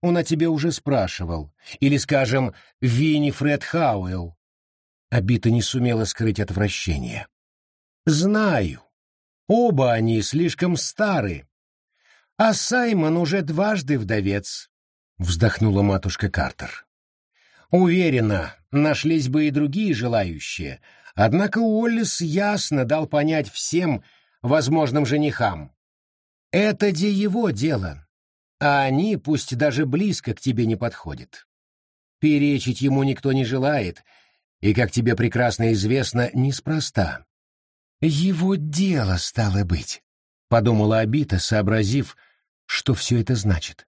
Он о тебе уже спрашивал. Или, скажем, Винни Фред Хауэлл. Обита не сумела скрыть отвращение. Знаю. Оба они слишком стары. А Саймон уже дважды вдовец. — вздохнула матушка Картер. «Уверена, нашлись бы и другие желающие, однако Уоллес ясно дал понять всем возможным женихам. Это де его дело, а они пусть даже близко к тебе не подходят. Перечить ему никто не желает, и, как тебе прекрасно известно, неспроста. Его дело стало быть, — подумала Абита, сообразив, что все это значит.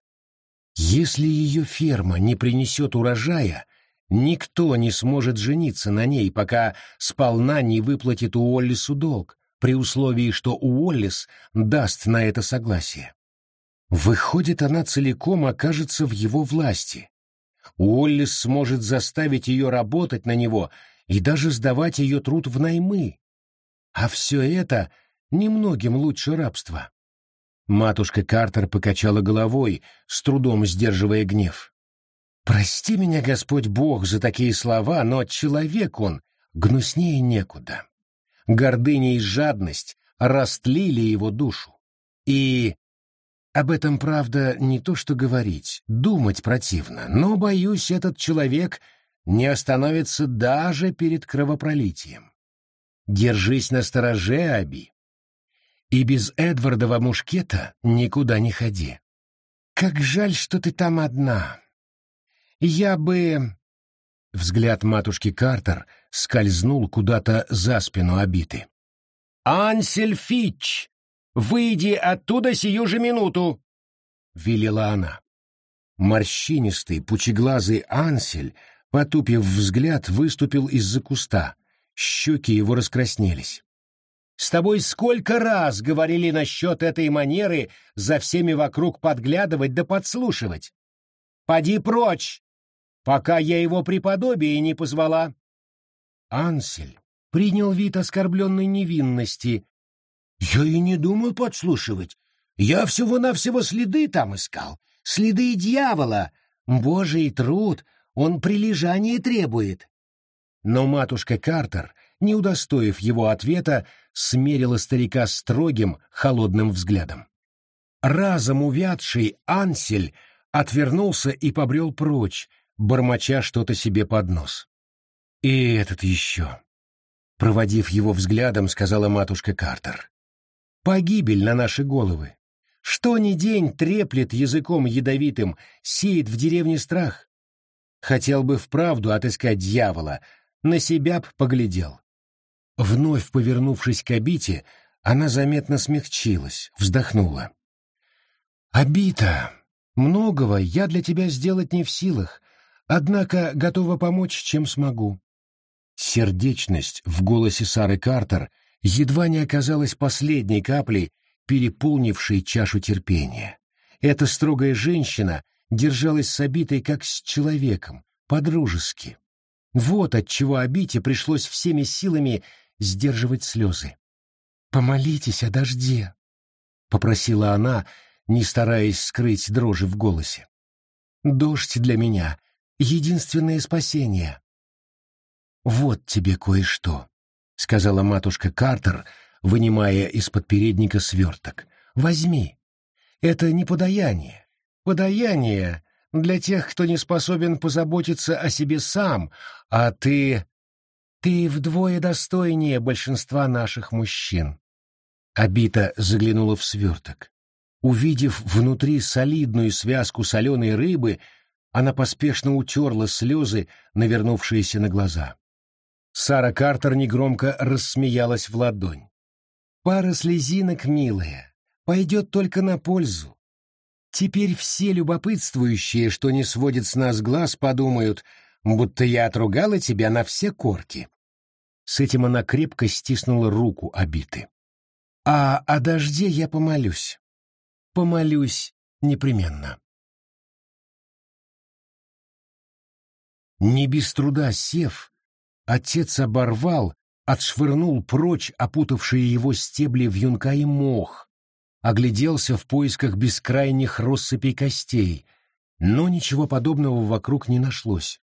Если ее ферма не принесет урожая, никто не сможет жениться на ней, пока сполна не выплатит Уоллису долг, при условии, что Уоллис даст на это согласие. Выходит, она целиком окажется в его власти. Уоллис сможет заставить ее работать на него и даже сдавать ее труд в наймы. А все это немногим лучше рабства. Матушка Картер покачала головой, с трудом сдерживая гнев. «Прости меня, Господь Бог, за такие слова, но человек он гнуснее некуда. Гордыня и жадность растлили его душу. И об этом, правда, не то что говорить, думать противно, но, боюсь, этот человек не остановится даже перед кровопролитием. Держись на стороже, Аби. И без Эдвардова мушкета никуда не ходи. Как жаль, что ты там одна. Я бы...» Взгляд матушки Картер скользнул куда-то за спину обиты. «Ансель Фич, выйди оттуда сию же минуту!» — велела она. Морщинистый, пучеглазый Ансель, потупив взгляд, выступил из-за куста. Щеки его раскраснелись. С тобой сколько раз говорили насчет этой манеры за всеми вокруг подглядывать да подслушивать? Поди прочь, пока я его преподобие не позвала. Ансель принял вид оскорбленной невинности. Я и не думаю подслушивать. Я всего-навсего следы там искал. Следы дьявола. Божий труд, он прилежание требует. Но матушка Картер не удостоив его ответа, смерила старика строгим, холодным взглядом. Разом увядший Ансель отвернулся и побрел прочь, бормоча что-то себе под нос. «И этот еще», — проводив его взглядом, сказала матушка Картер. «Погибель на наши головы. Что ни день треплет языком ядовитым, сеет в деревне страх. Хотел бы вправду отыскать дьявола, на себя б поглядел. Вновь повернувшись к обите, она заметно смягчилась, вздохнула. «Обита, многого я для тебя сделать не в силах, однако готова помочь, чем смогу». Сердечность в голосе Сары Картер едва не оказалась последней каплей, переполнившей чашу терпения. Эта строгая женщина держалась с обитой как с человеком, по-дружески. Вот отчего обите пришлось всеми силами сдерживать слезы. «Помолитесь о дожде», — попросила она, не стараясь скрыть дрожи в голосе. «Дождь для меня — единственное спасение». «Вот тебе кое-что», — сказала матушка Картер, вынимая из-под передника сверток. «Возьми. Это не подаяние. Подаяние для тех, кто не способен позаботиться о себе сам, а ты... Ты вдвое достойнее большинства наших мужчин». Абита заглянула в сверток. Увидев внутри солидную связку соленой рыбы, она поспешно утерла слезы, навернувшиеся на глаза. Сара Картер негромко рассмеялась в ладонь. «Пара слезинок, милая, пойдет только на пользу. Теперь все любопытствующие, что не сводят с нас глаз, подумают, будто я отругала тебя на все корки». С этим она крепко стиснула руку обиты. «А о дожде я помолюсь. Помолюсь непременно». Не без труда сев, Отец оборвал, отшвырнул прочь опутавшие его стебли вьюнка и мох, огляделся в поисках бескрайних россыпей костей, но ничего подобного вокруг не нашлось.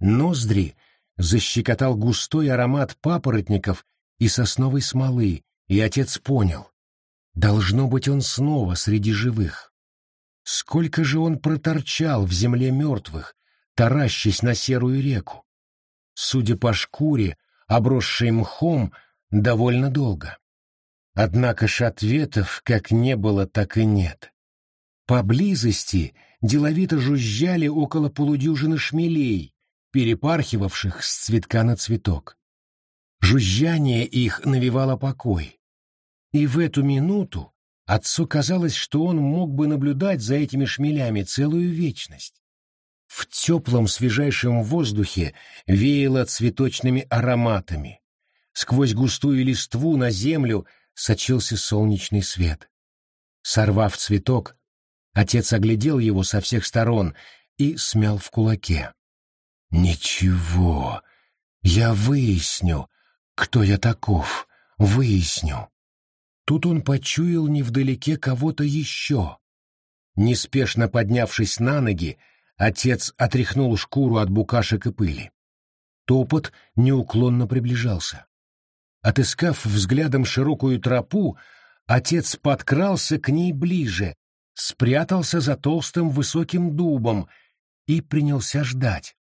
Ноздри защекотал густой аромат папоротников и сосновой смолы, и отец понял. Должно быть он снова среди живых. Сколько же он проторчал в земле мертвых, таращась на серую реку судя по шкуре, обросшей мхом, довольно долго. Однако ж ответов как не было, так и нет. Поблизости деловито жужжали около полудюжины шмелей, перепархивавших с цветка на цветок. Жужжание их навевало покой. И в эту минуту отцу казалось, что он мог бы наблюдать за этими шмелями целую вечность. В теплом свежайшем воздухе веяло цветочными ароматами. Сквозь густую листву на землю сочился солнечный свет. Сорвав цветок, отец оглядел его со всех сторон и смял в кулаке. «Ничего, я выясню, кто я таков, выясню». Тут он почуял невдалеке кого-то еще. Неспешно поднявшись на ноги, Отец отряхнул шкуру от букашек и пыли. Топот неуклонно приближался. Отыскав взглядом широкую тропу, отец подкрался к ней ближе, спрятался за толстым высоким дубом и принялся ждать.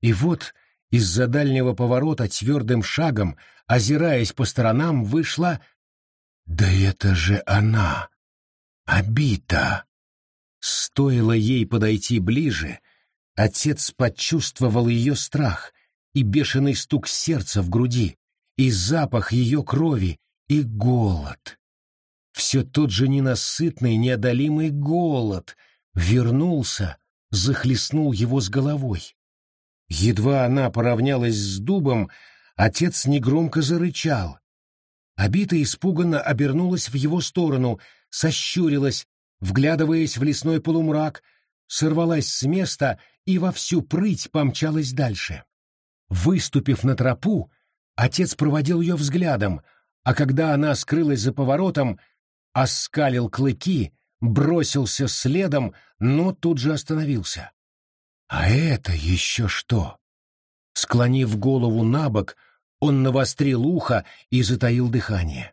И вот из-за дальнего поворота твердым шагом, озираясь по сторонам, вышла... Да это же она! Обита! Стоило ей подойти ближе, отец почувствовал ее страх и бешеный стук сердца в груди, и запах ее крови, и голод. Все тот же ненасытный, неодолимый голод вернулся, захлестнул его с головой. Едва она поравнялась с дубом, отец негромко зарычал. Обита испуганно обернулась в его сторону, сощурилась, вглядываясь в лесной полумрак, сорвалась с места и во всю прыть помчалась дальше. Выступив на тропу, отец проводил ее взглядом, а когда она скрылась за поворотом, оскалил клыки, бросился следом, но тут же остановился. А это еще что? Склонив голову на бок, он навострил ухо и затаил дыхание.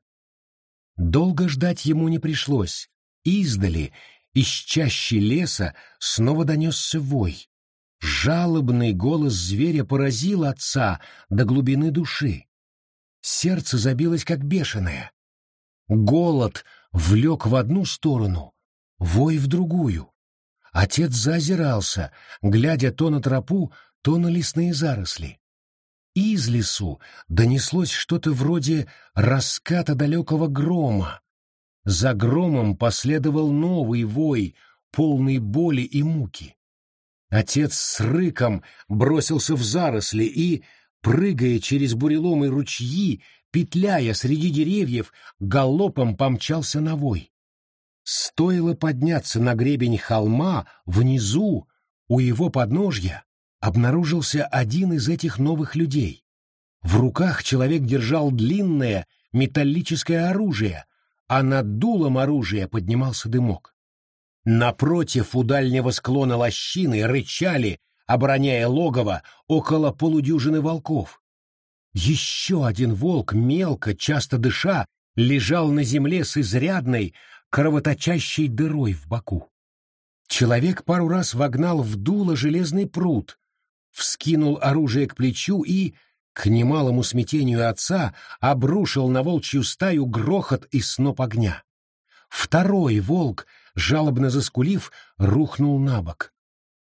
Долго ждать ему не пришлось. Издали, из чащи леса, снова донесся вой. Жалобный голос зверя поразил отца до глубины души. Сердце забилось как бешеное. Голод влек в одну сторону, вой в другую. Отец зазирался, глядя то на тропу, то на лесные заросли. Из лесу донеслось что-то вроде раската далекого грома, за громом последовал новый вой, полный боли и муки. Отец с рыком бросился в заросли и, прыгая через буреломы ручьи, петляя среди деревьев, галопом помчался на вой. Стоило подняться на гребень холма, внизу, у его подножья, обнаружился один из этих новых людей. В руках человек держал длинное металлическое оружие, а над дулом оружия поднимался дымок. Напротив, у дальнего склона лощины рычали, обороняя логово, около полудюжины волков. Еще один волк, мелко, часто дыша, лежал на земле с изрядной, кровоточащей дырой в боку. Человек пару раз вогнал в дуло железный пруд, вскинул оружие к плечу и, к немалому смятению отца, обрушил на волчью стаю грохот и сноп огня. Второй волк, жалобно заскулив, рухнул на бок.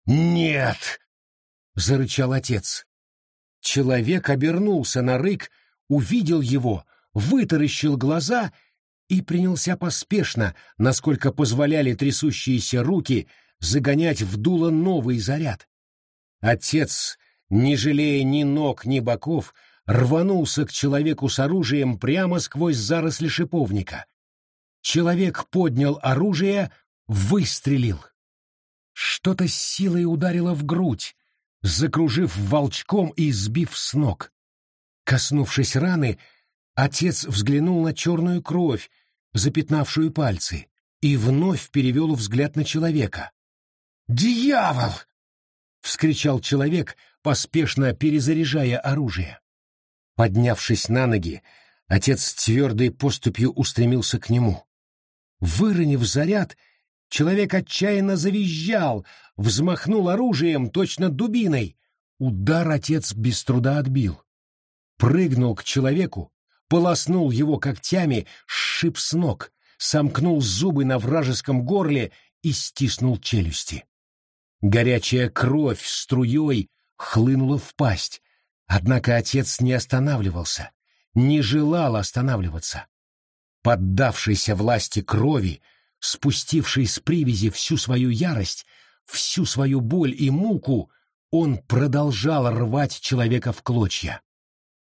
«Нет!» — зарычал отец. Человек обернулся на рык, увидел его, вытаращил глаза и принялся поспешно, насколько позволяли трясущиеся руки, загонять в дуло новый заряд. Отец, не жалея ни ног, ни боков, рванулся к человеку с оружием прямо сквозь заросли шиповника. Человек поднял оружие, выстрелил. Что-то с силой ударило в грудь, закружив волчком и сбив с ног. Коснувшись раны, отец взглянул на черную кровь, запятнавшую пальцы, и вновь перевел взгляд на человека. «Дьявол!» — вскричал человек, поспешно перезаряжая оружие. Поднявшись на ноги, отец твердой поступью устремился к нему. Выронив заряд, человек отчаянно завизжал, взмахнул оружием, точно дубиной. Удар отец без труда отбил. Прыгнул к человеку, полоснул его когтями, сшиб с ног, сомкнул зубы на вражеском горле и стиснул челюсти. Горячая кровь струей хлынула в пасть, однако отец не останавливался, не желал останавливаться. Поддавшийся власти крови, спустивший с привязи всю свою ярость, всю свою боль и муку, он продолжал рвать человека в клочья.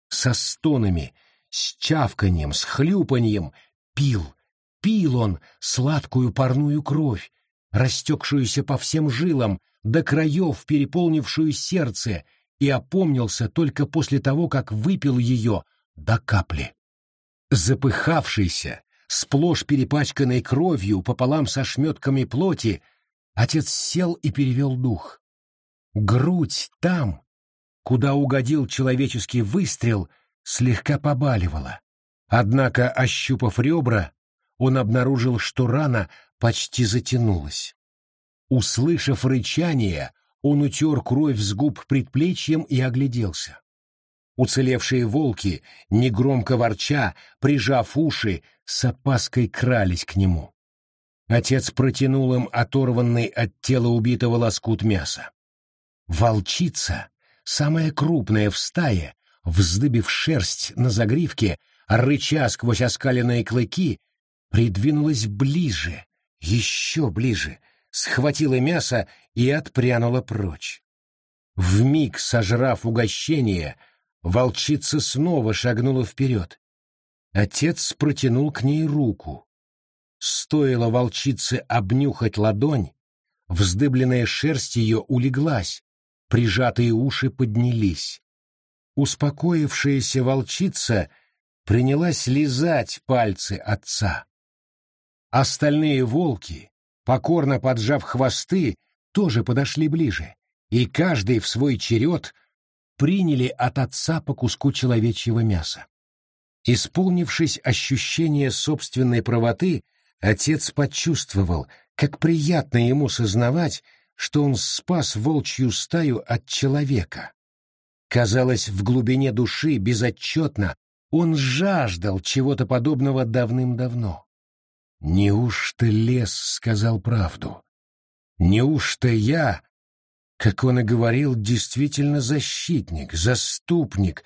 Со стонами, с чавканьем, с хлюпаньем пил, пил он сладкую парную кровь, растекшуюся по всем жилам, до краев переполнившую сердце, и опомнился только после того, как выпил ее до капли. Запыхавшийся, сплошь перепачканный кровью пополам со шметками плоти, Отец сел и перевел дух. Грудь там, куда угодил человеческий выстрел, слегка побаливала. Однако, ощупав ребра, он обнаружил, что рана почти затянулась. Услышав рычание, он утер кровь с губ предплечьем и огляделся. Уцелевшие волки, негромко ворча, прижав уши, с опаской крались к нему. Отец протянул им оторванный от тела убитого лоскут мяса. Волчица, самая крупная в стае, вздыбив шерсть на загривке, рыча сквозь оскаленные клыки, придвинулась ближе, еще ближе, схватила мясо и отпрянула прочь. Вмиг сожрав угощение, волчица снова шагнула вперед. Отец протянул к ней руку. Стоило волчице обнюхать ладонь, вздыбленная шерсть ее улеглась, прижатые уши поднялись. Успокоившаяся волчица принялась лизать пальцы отца. Остальные волки, покорно поджав хвосты, тоже подошли ближе, и каждый в свой черед приняли от отца по куску человечьего мяса. Исполнившись ощущения собственной правоты, Отец почувствовал, как приятно ему сознавать, что он спас волчью стаю от человека. Казалось, в глубине души безотчетно он жаждал чего-то подобного давным-давно. Неужто лес сказал правду? Неужто я, как он и говорил, действительно защитник, заступник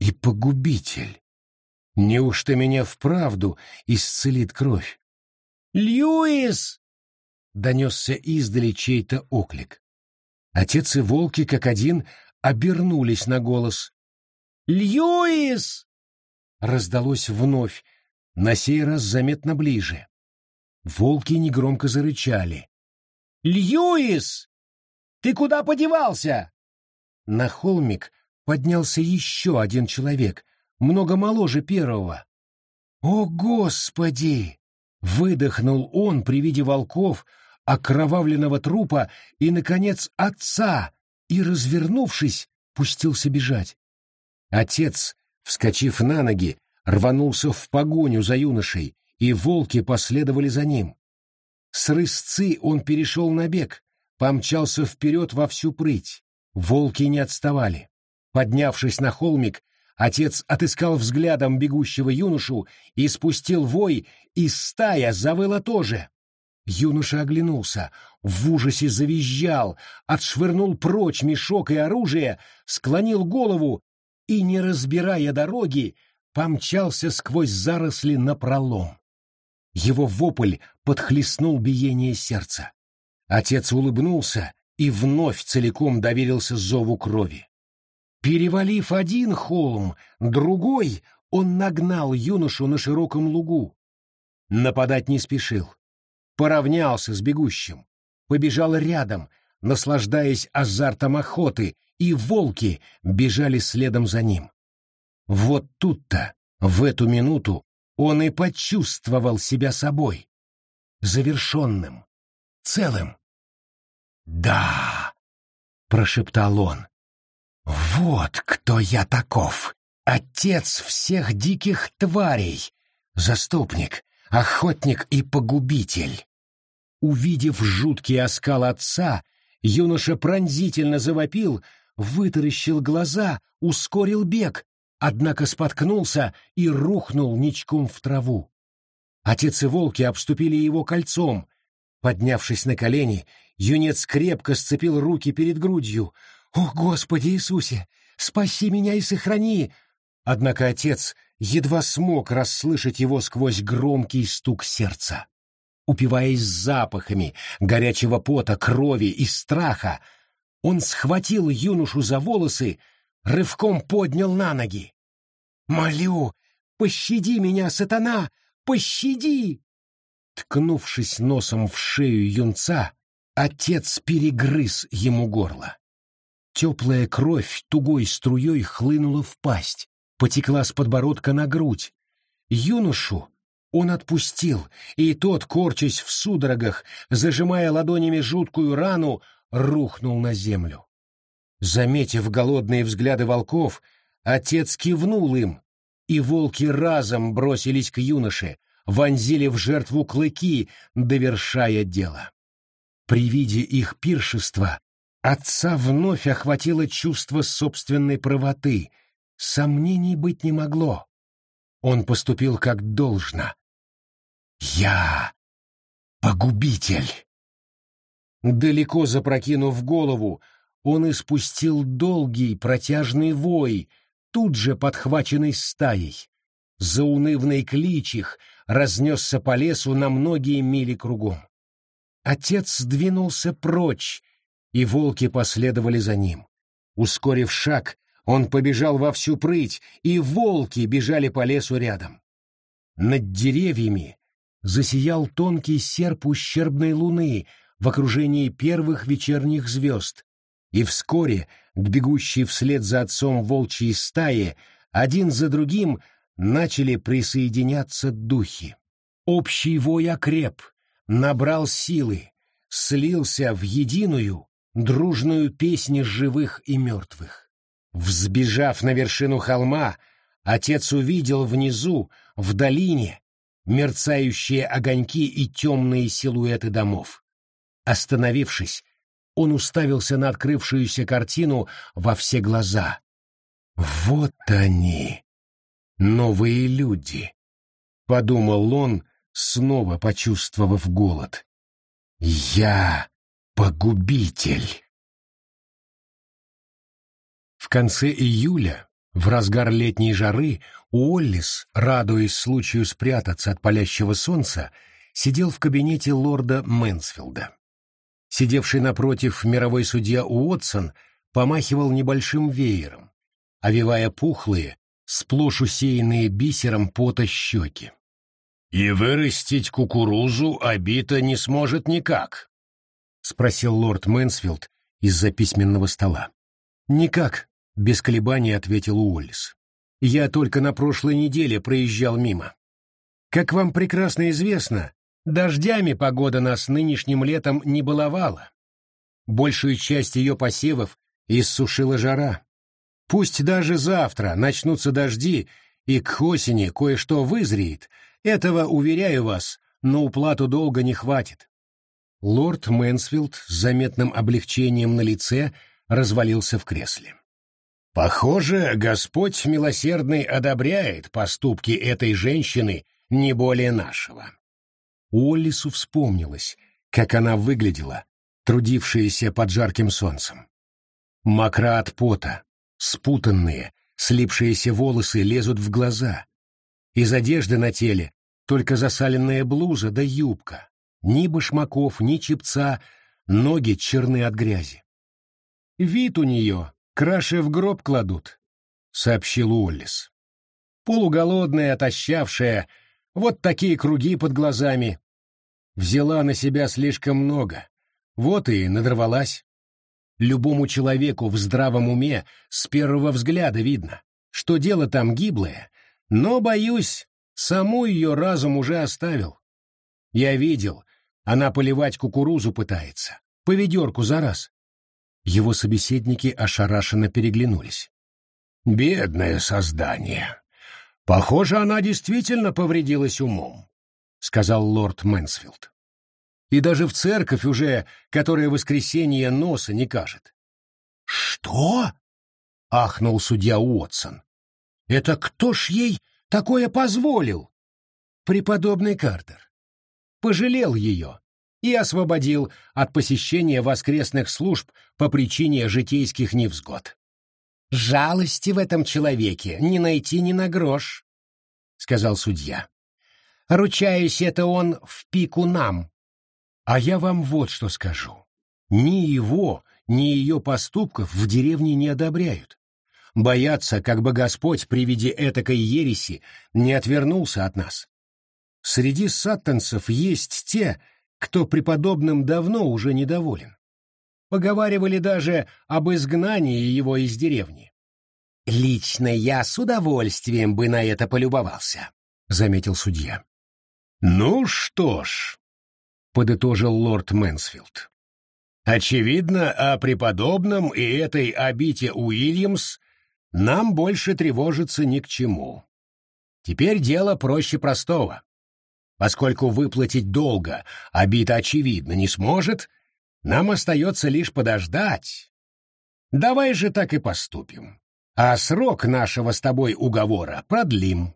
и погубитель? Неужто меня вправду исцелит кровь? «Льюис!» — донесся издали чей-то оклик. Отец и волки, как один, обернулись на голос. «Льюис!» — раздалось вновь, на сей раз заметно ближе. Волки негромко зарычали. «Льюис! Ты куда подевался?» На холмик поднялся еще один человек, много моложе первого. «О, Господи!» Выдохнул он при виде волков, окровавленного трупа и, наконец, отца, и, развернувшись, пустился бежать. Отец, вскочив на ноги, рванулся в погоню за юношей, и волки последовали за ним. С рысцы он перешел на бег, помчался вперед во всю прыть. Волки не отставали. Поднявшись на холмик, отец отыскал взглядом бегущего юношу и спустил вой, и стая завыла тоже. Юноша оглянулся, в ужасе завизжал, отшвырнул прочь мешок и оружие, склонил голову и, не разбирая дороги, помчался сквозь заросли напролом. Его вопль подхлестнул биение сердца. Отец улыбнулся и вновь целиком доверился зову крови. Перевалив один холм, другой, он нагнал юношу на широком лугу. Нападать не спешил. Поравнялся с бегущим, побежал рядом, наслаждаясь азартом охоты, и волки бежали следом за ним. Вот тут-то, в эту минуту, он и почувствовал себя собой, завершенным, целым. «Да!» — прошептал он. «Вот кто я таков! Отец всех диких тварей! Заступник, охотник и погубитель!» Увидев жуткий оскал отца, юноша пронзительно завопил, вытаращил глаза, ускорил бег, однако споткнулся и рухнул ничком в траву. Отец и волки обступили его кольцом. Поднявшись на колени, юнец крепко сцепил руки перед грудью. «О, Господи Иисусе! Спаси меня и сохрани!» Однако отец едва смог расслышать его сквозь громкий стук сердца. Упиваясь запахами горячего пота, крови и страха, он схватил юношу за волосы, рывком поднял на ноги. «Молю, пощади меня, сатана, пощади!» Ткнувшись носом в шею юнца, отец перегрыз ему горло. Теплая кровь тугой струей хлынула в пасть, потекла с подбородка на грудь. Юношу он отпустил, и тот, корчась в судорогах, зажимая ладонями жуткую рану, рухнул на землю. Заметив голодные взгляды волков, отец кивнул им, и волки разом бросились к юноше, вонзили в жертву клыки, довершая дело. При виде их пиршества отца вновь охватило чувство собственной правоты, сомнений быть не могло. Он поступил как должно. «Я погубитель!» Далеко запрокинув голову, он испустил долгий протяжный вой, тут же подхваченный стаей. Заунывный клич их разнесся по лесу на многие мили кругом. Отец сдвинулся прочь, и волки последовали за ним. Ускорив шаг, он побежал во всю прыть, и волки бежали по лесу рядом. Над деревьями засиял тонкий серп ущербной луны, в окружении первых вечерних звезд, и вскоре к бегущей вслед за отцом волчьей стаи один за другим начали присоединяться духи. Общий вой окреп, набрал силы, слился в единую, дружную песню живых и мертвых. Взбежав на вершину холма, отец увидел внизу, в долине, мерцающие огоньки и темные силуэты домов. Остановившись, он уставился на открывшуюся картину во все глаза. «Вот они, новые люди!» — подумал он, снова почувствовав голод. «Я погубитель!» В конце июля, в разгар летней жары, Уоллис, радуясь случаю спрятаться от палящего солнца, сидел в кабинете лорда Мэнсфилда. Сидевший напротив мировой судья Уотсон помахивал небольшим веером, овивая пухлые, сплошь усеянные бисером пота щеки. «И вырастить кукурузу обита не сможет никак?» — спросил лорд Мэнсфилд из-за письменного стола. «Никак», — без колебаний ответил Уоллес. «Я только на прошлой неделе проезжал мимо. Как вам прекрасно известно, Дождями погода нас нынешним летом не баловала. Большую часть ее посевов иссушила жара. Пусть даже завтра начнутся дожди, и к осени кое-что вызреет, этого, уверяю вас, на уплату долга не хватит. Лорд Мэнсфилд с заметным облегчением на лице развалился в кресле. Похоже, Господь милосердный одобряет поступки этой женщины не более нашего. Уоллису вспомнилось, как она выглядела, трудившаяся под жарким солнцем. Мокра от пота, спутанные, слипшиеся волосы лезут в глаза. Из одежды на теле только засаленная блуза да юбка, ни башмаков, ни чепца, ноги черны от грязи. Вид у нее краше в гроб кладут, — сообщил Уоллис. Полуголодная, отощавшая, вот такие круги под глазами. Взяла на себя слишком много, вот и надорвалась. Любому человеку в здравом уме с первого взгляда видно, что дело там гиблое, но, боюсь, саму ее разум уже оставил. Я видел, она поливать кукурузу пытается, по ведерку за раз. Его собеседники ошарашенно переглянулись. «Бедное создание! Похоже, она действительно повредилась умом», — сказал лорд Мэнсфилд. «И даже в церковь уже которое воскресенье носа не кажет». «Что?» — ахнул судья Уотсон. «Это кто ж ей такое позволил?» «Преподобный Картер. Пожалел ее и освободил от посещения воскресных служб по причине житейских невзгод. «Жалости в этом человеке не найти ни на грош», — сказал судья. «Ручаюсь, это он в пику нам». «А я вам вот что скажу. Ни его, ни ее поступков в деревне не одобряют. Боятся, как бы Господь при виде этакой ереси не отвернулся от нас. Среди саттанцев есть те, кто преподобным давно уже недоволен. Поговаривали даже об изгнании его из деревни. «Лично я с удовольствием бы на это полюбовался», — заметил судья. «Ну что ж», — подытожил лорд Мэнсфилд. «Очевидно, о преподобном и этой обите Уильямс нам больше тревожиться ни к чему. Теперь дело проще простого. Поскольку выплатить долго обида очевидно не сможет, нам остается лишь подождать. Давай же так и поступим. А срок нашего с тобой уговора продлим.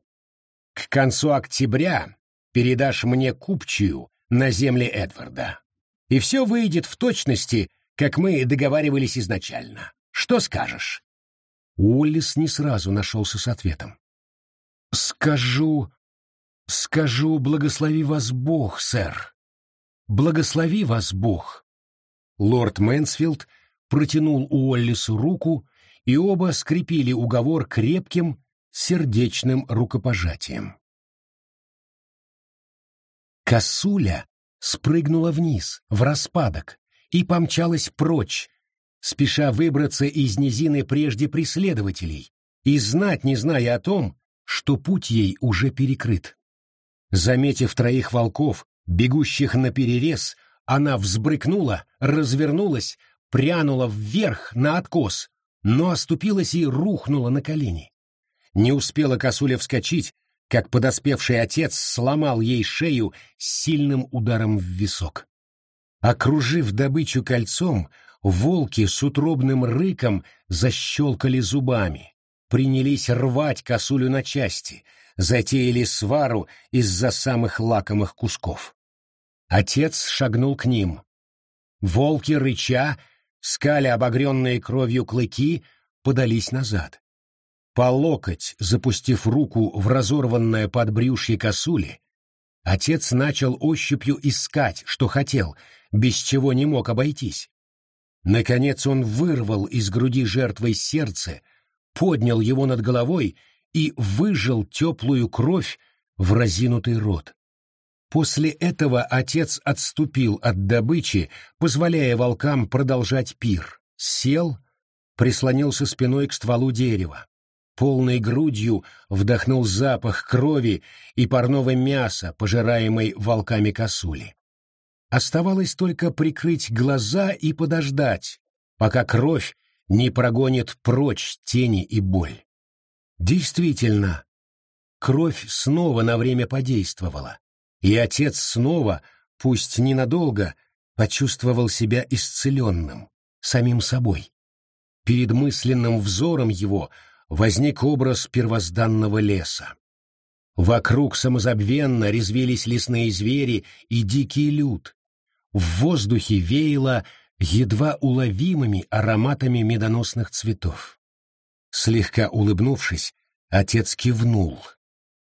К концу октября передашь мне купчую на земле Эдварда. И все выйдет в точности, как мы договаривались изначально. Что скажешь?» Уоллес не сразу нашелся с ответом. «Скажу «Скажу, благослови вас Бог, сэр. Благослови вас Бог». Лорд Мэнсфилд протянул Уоллису руку, и оба скрепили уговор крепким, сердечным рукопожатием. Косуля спрыгнула вниз, в распадок, и помчалась прочь, спеша выбраться из низины прежде преследователей и знать не зная о том, что путь ей уже перекрыт. Заметив троих волков, бегущих на перерез, она взбрыкнула, развернулась, прянула вверх на откос, но оступилась и рухнула на колени. Не успела косуля вскочить, как подоспевший отец сломал ей шею сильным ударом в висок. Окружив добычу кольцом, волки с утробным рыком защелкали зубами, принялись рвать косулю на части — затеяли свару из-за самых лакомых кусков. Отец шагнул к ним. Волки, рыча, скаля обогренные кровью клыки, подались назад. По локоть, запустив руку в разорванное подбрюшье косули, отец начал ощупью искать, что хотел, без чего не мог обойтись. Наконец он вырвал из груди жертвой сердце, поднял его над головой и выжил теплую кровь в разинутый рот. После этого отец отступил от добычи, позволяя волкам продолжать пир, сел, прислонился спиной к стволу дерева. полной грудью вдохнул запах крови и парного мяса, пожираемой волками косули. Оставалось только прикрыть глаза и подождать, пока кровь не прогонит прочь тени и боль. Действительно, кровь снова на время подействовала, и отец снова, пусть ненадолго, почувствовал себя исцеленным, самим собой. Перед мысленным взором его возник образ первозданного леса. Вокруг самозабвенно резвились лесные звери и дикий люд. В воздухе веяло едва уловимыми ароматами медоносных цветов. Слегка улыбнувшись, отец кивнул.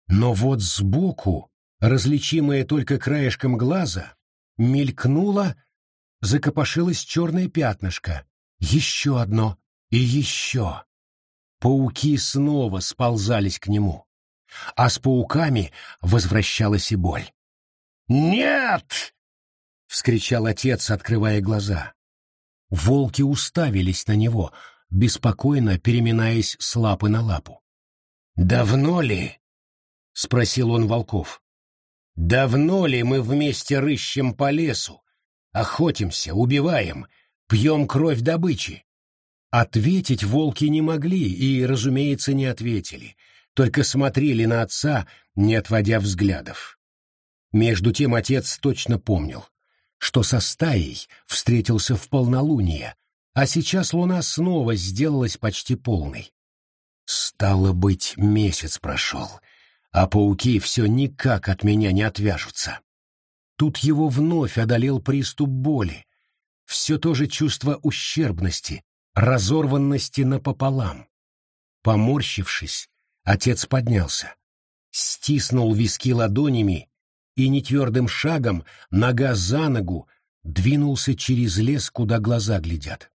Но вот сбоку, различимое только краешком глаза, мелькнуло, закопошилось черное пятнышко. Еще одно и еще. Пауки снова сползались к нему, а с пауками возвращалась и боль. «Нет!» — вскричал отец, открывая глаза. Волки уставились на него, беспокойно переминаясь с лапы на лапу. «Давно ли?» — спросил он волков. «Давно ли мы вместе рыщем по лесу, охотимся, убиваем, пьем кровь добычи?» Ответить волки не могли и, разумеется, не ответили, только смотрели на отца, не отводя взглядов. Между тем отец точно помнил, что со стаей встретился в полнолуние, а сейчас луна снова сделалась почти полной. Стало быть, месяц прошел, а пауки все никак от меня не отвяжутся. Тут его вновь одолел приступ боли, все то же чувство ущербности, разорванности напополам. Поморщившись, отец поднялся, стиснул виски ладонями и нетвердым шагом, нога за ногу, двинулся через лес, куда глаза глядят.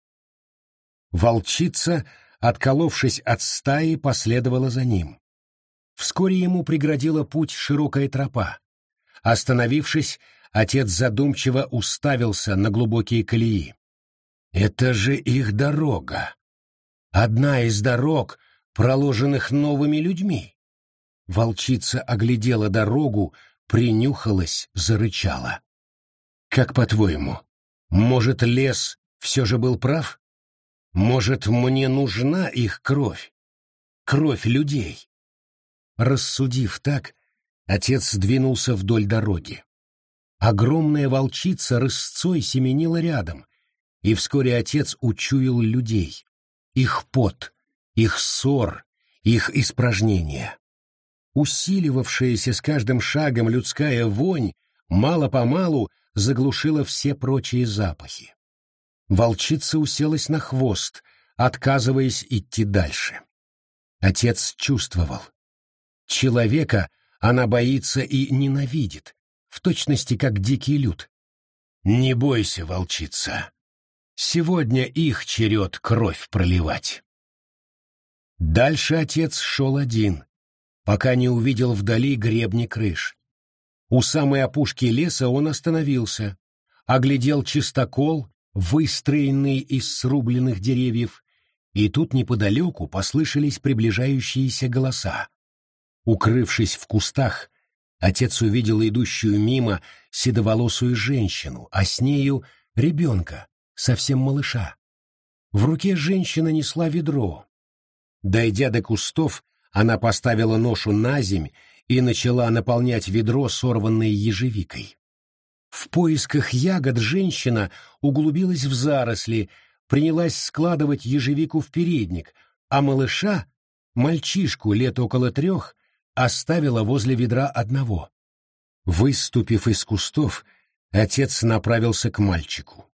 Волчица, отколовшись от стаи, последовала за ним. Вскоре ему преградила путь широкая тропа. Остановившись, отец задумчиво уставился на глубокие колеи. Это же их дорога. Одна из дорог, проложенных новыми людьми. Волчица оглядела дорогу, принюхалась, зарычала. Как по-твоему, может, лес все же был прав? Может, мне нужна их кровь? Кровь людей? Рассудив так, отец двинулся вдоль дороги. Огромная волчица рысцой семенила рядом, и вскоре отец учуял людей, их пот, их ссор, их испражнения. Усиливавшаяся с каждым шагом людская вонь мало-помалу заглушила все прочие запахи. Волчица уселась на хвост, отказываясь идти дальше. Отец чувствовал. Человека она боится и ненавидит, в точности как дикий люд. «Не бойся, волчица», Сегодня их черед кровь проливать. Дальше отец шел один, пока не увидел вдали гребни крыш. У самой опушки леса он остановился, оглядел чистокол, выстроенный из срубленных деревьев, и тут неподалеку послышались приближающиеся голоса. Укрывшись в кустах, отец увидел идущую мимо седоволосую женщину, а с нею ребенка, совсем малыша. В руке женщина несла ведро. Дойдя до кустов, она поставила ношу на земь и начала наполнять ведро сорванной ежевикой. В поисках ягод женщина углубилась в заросли, принялась складывать ежевику в передник, а малыша, мальчишку лет около трех, оставила возле ведра одного. Выступив из кустов, отец направился к мальчику.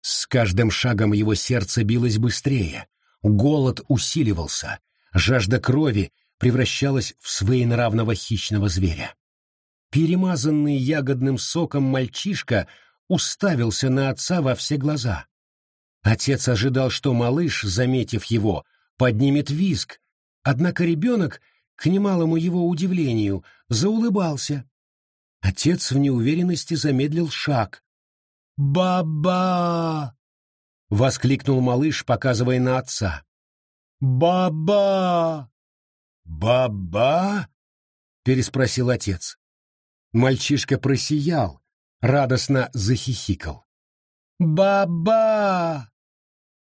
С каждым шагом его сердце билось быстрее, голод усиливался, жажда крови превращалась в своенравного хищного зверя. Перемазанный ягодным соком мальчишка уставился на отца во все глаза. Отец ожидал, что малыш, заметив его, поднимет визг, однако ребенок, к немалому его удивлению, заулыбался. Отец в неуверенности замедлил шаг, «Баба!» — воскликнул малыш, показывая на отца. «Баба!» «Баба?» — переспросил отец. Мальчишка просиял, радостно захихикал. «Баба!»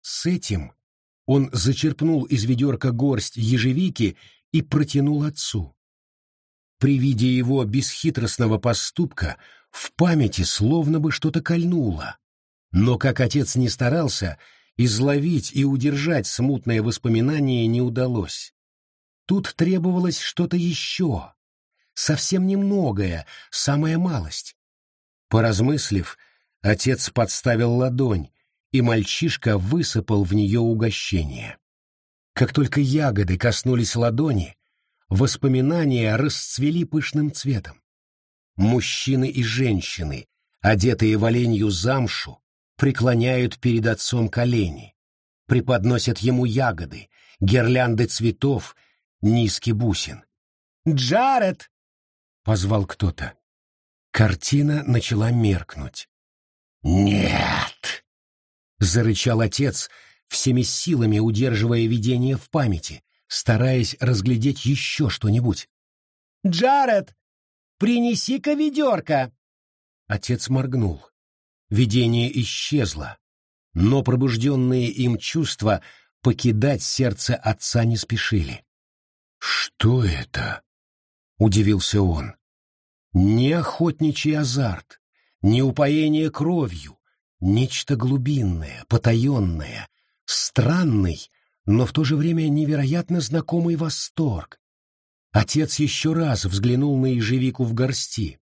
С этим он зачерпнул из ведерка горсть ежевики и протянул отцу. При виде его бесхитростного поступка в памяти словно бы что-то кольнуло. Но как отец не старался, изловить и удержать смутное воспоминание не удалось. Тут требовалось что-то еще, совсем немногое, самая малость. Поразмыслив, отец подставил ладонь, и мальчишка высыпал в нее угощение. Как только ягоды коснулись ладони, воспоминания расцвели пышным цветом. Мужчины и женщины, одетые в оленью замшу, преклоняют перед отцом колени, преподносят ему ягоды, гирлянды цветов, низкий бусин. «Джаред!» — позвал кто-то. Картина начала меркнуть. «Нет!» — зарычал отец, всеми силами удерживая видение в памяти, стараясь разглядеть еще что-нибудь. «Джаред, принеси-ка ведерко!» Отец моргнул. Видение исчезло, но пробужденные им чувства покидать сердце отца не спешили. «Что это?» — удивился он. «Не охотничий азарт, не упоение кровью, нечто глубинное, потаенное, странный, но в то же время невероятно знакомый восторг. Отец еще раз взглянул на ежевику в горсти.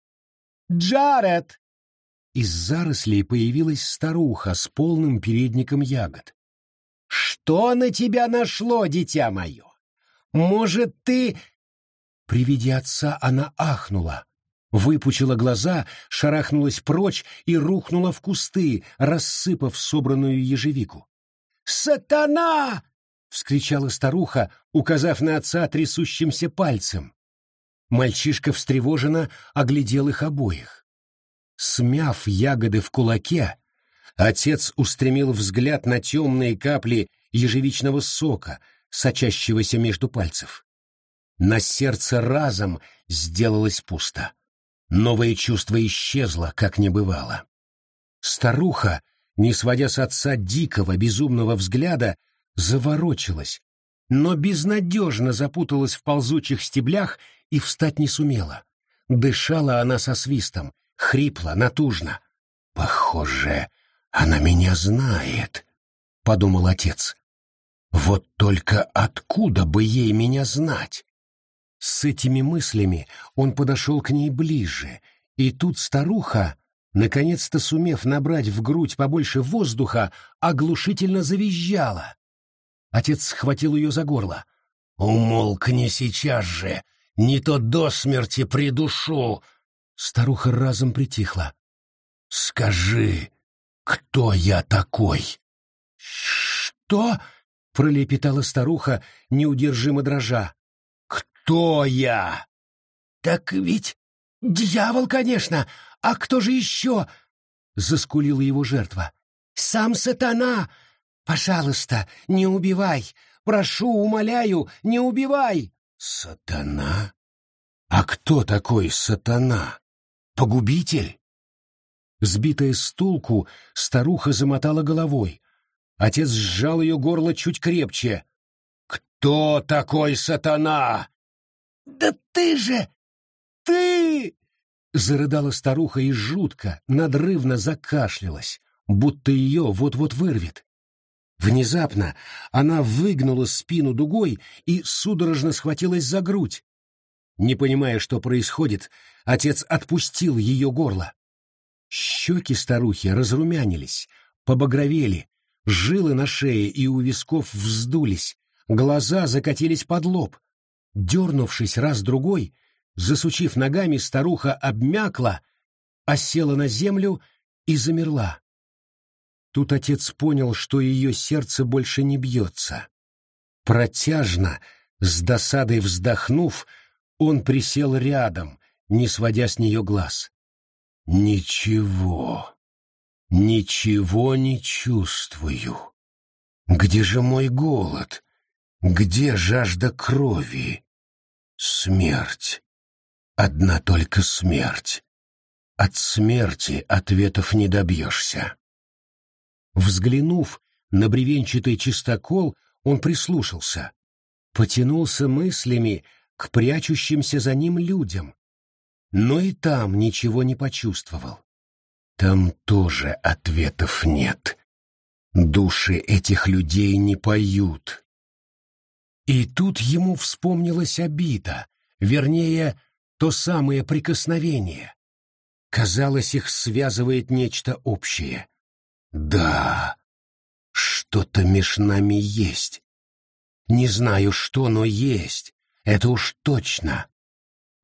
«Джаред!» Из зарослей появилась старуха с полным передником ягод. «Что на тебя нашло, дитя мое? Может, ты...» При виде отца она ахнула, выпучила глаза, шарахнулась прочь и рухнула в кусты, рассыпав собранную ежевику. «Сатана!» — вскричала старуха, указав на отца трясущимся пальцем. Мальчишка встревоженно оглядел их обоих. Смяв ягоды в кулаке, отец устремил взгляд на темные капли ежевичного сока, сочащегося между пальцев. На сердце разом сделалось пусто. Новое чувство исчезло, как не бывало. Старуха, не сводя с отца дикого, безумного взгляда, заворочилась, но безнадежно запуталась в ползучих стеблях и встать не сумела. Дышала она со свистом, хрипло, натужно. «Похоже, она меня знает», — подумал отец. «Вот только откуда бы ей меня знать?» С этими мыслями он подошел к ней ближе, и тут старуха, наконец-то сумев набрать в грудь побольше воздуха, оглушительно завизжала. Отец схватил ее за горло. «Умолкни сейчас же! Не то до смерти придушу!» Старуха разом притихла. «Скажи, кто я такой?» «Что?» — пролепетала старуха, неудержимо дрожа. «Кто я?» «Так ведь дьявол, конечно! А кто же еще?» — заскулила его жертва. «Сам сатана! Пожалуйста, не убивай! Прошу, умоляю, не убивай!» «Сатана? А кто такой сатана? Погубитель?» Сбитая с толку, старуха замотала головой. Отец сжал ее горло чуть крепче. «Кто такой сатана?» «Да ты же! Ты!» Зарыдала старуха и жутко, надрывно закашлялась, будто ее вот-вот вырвет. Внезапно она выгнула спину дугой и судорожно схватилась за грудь. Не понимая, что происходит, отец отпустил ее горло. Щеки старухи разрумянились, побагровели, жилы на шее и у висков вздулись, глаза закатились под лоб. Дернувшись раз-другой, засучив ногами, старуха обмякла, осела на землю и замерла. Тут отец понял, что ее сердце больше не бьется. Протяжно, с досадой вздохнув, он присел рядом, не сводя с нее глаз. «Ничего, ничего не чувствую. Где же мой голод? Где жажда крови?» Смерть. Одна только смерть. От смерти ответов не добьешься. Взглянув на бревенчатый чистокол, он прислушался, потянулся мыслями к прячущимся за ним людям, но и там ничего не почувствовал. Там тоже ответов нет. Души этих людей не поют. И тут ему вспомнилась обида, вернее, то самое прикосновение. Казалось, их связывает нечто общее. Да, что-то меж нами есть. Не знаю что, но есть. Это уж точно.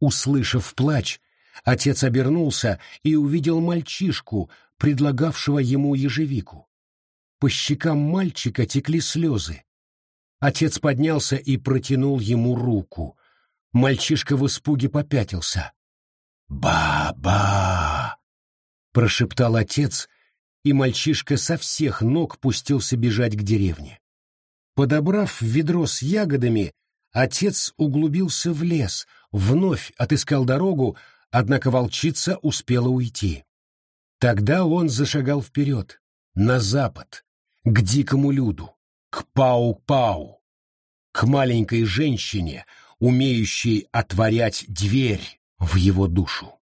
Услышав плач, отец обернулся и увидел мальчишку, предлагавшего ему ежевику. По щекам мальчика текли слезы. Отец поднялся и протянул ему руку. Мальчишка в испуге попятился. «Ба-ба!» — прошептал отец, и мальчишка со всех ног пустился бежать к деревне. Подобрав ведро с ягодами, отец углубился в лес, вновь отыскал дорогу, однако волчица успела уйти. Тогда он зашагал вперед, на запад, к дикому люду, к Пау-Пау, к маленькой женщине, умеющей отворять дверь в его душу.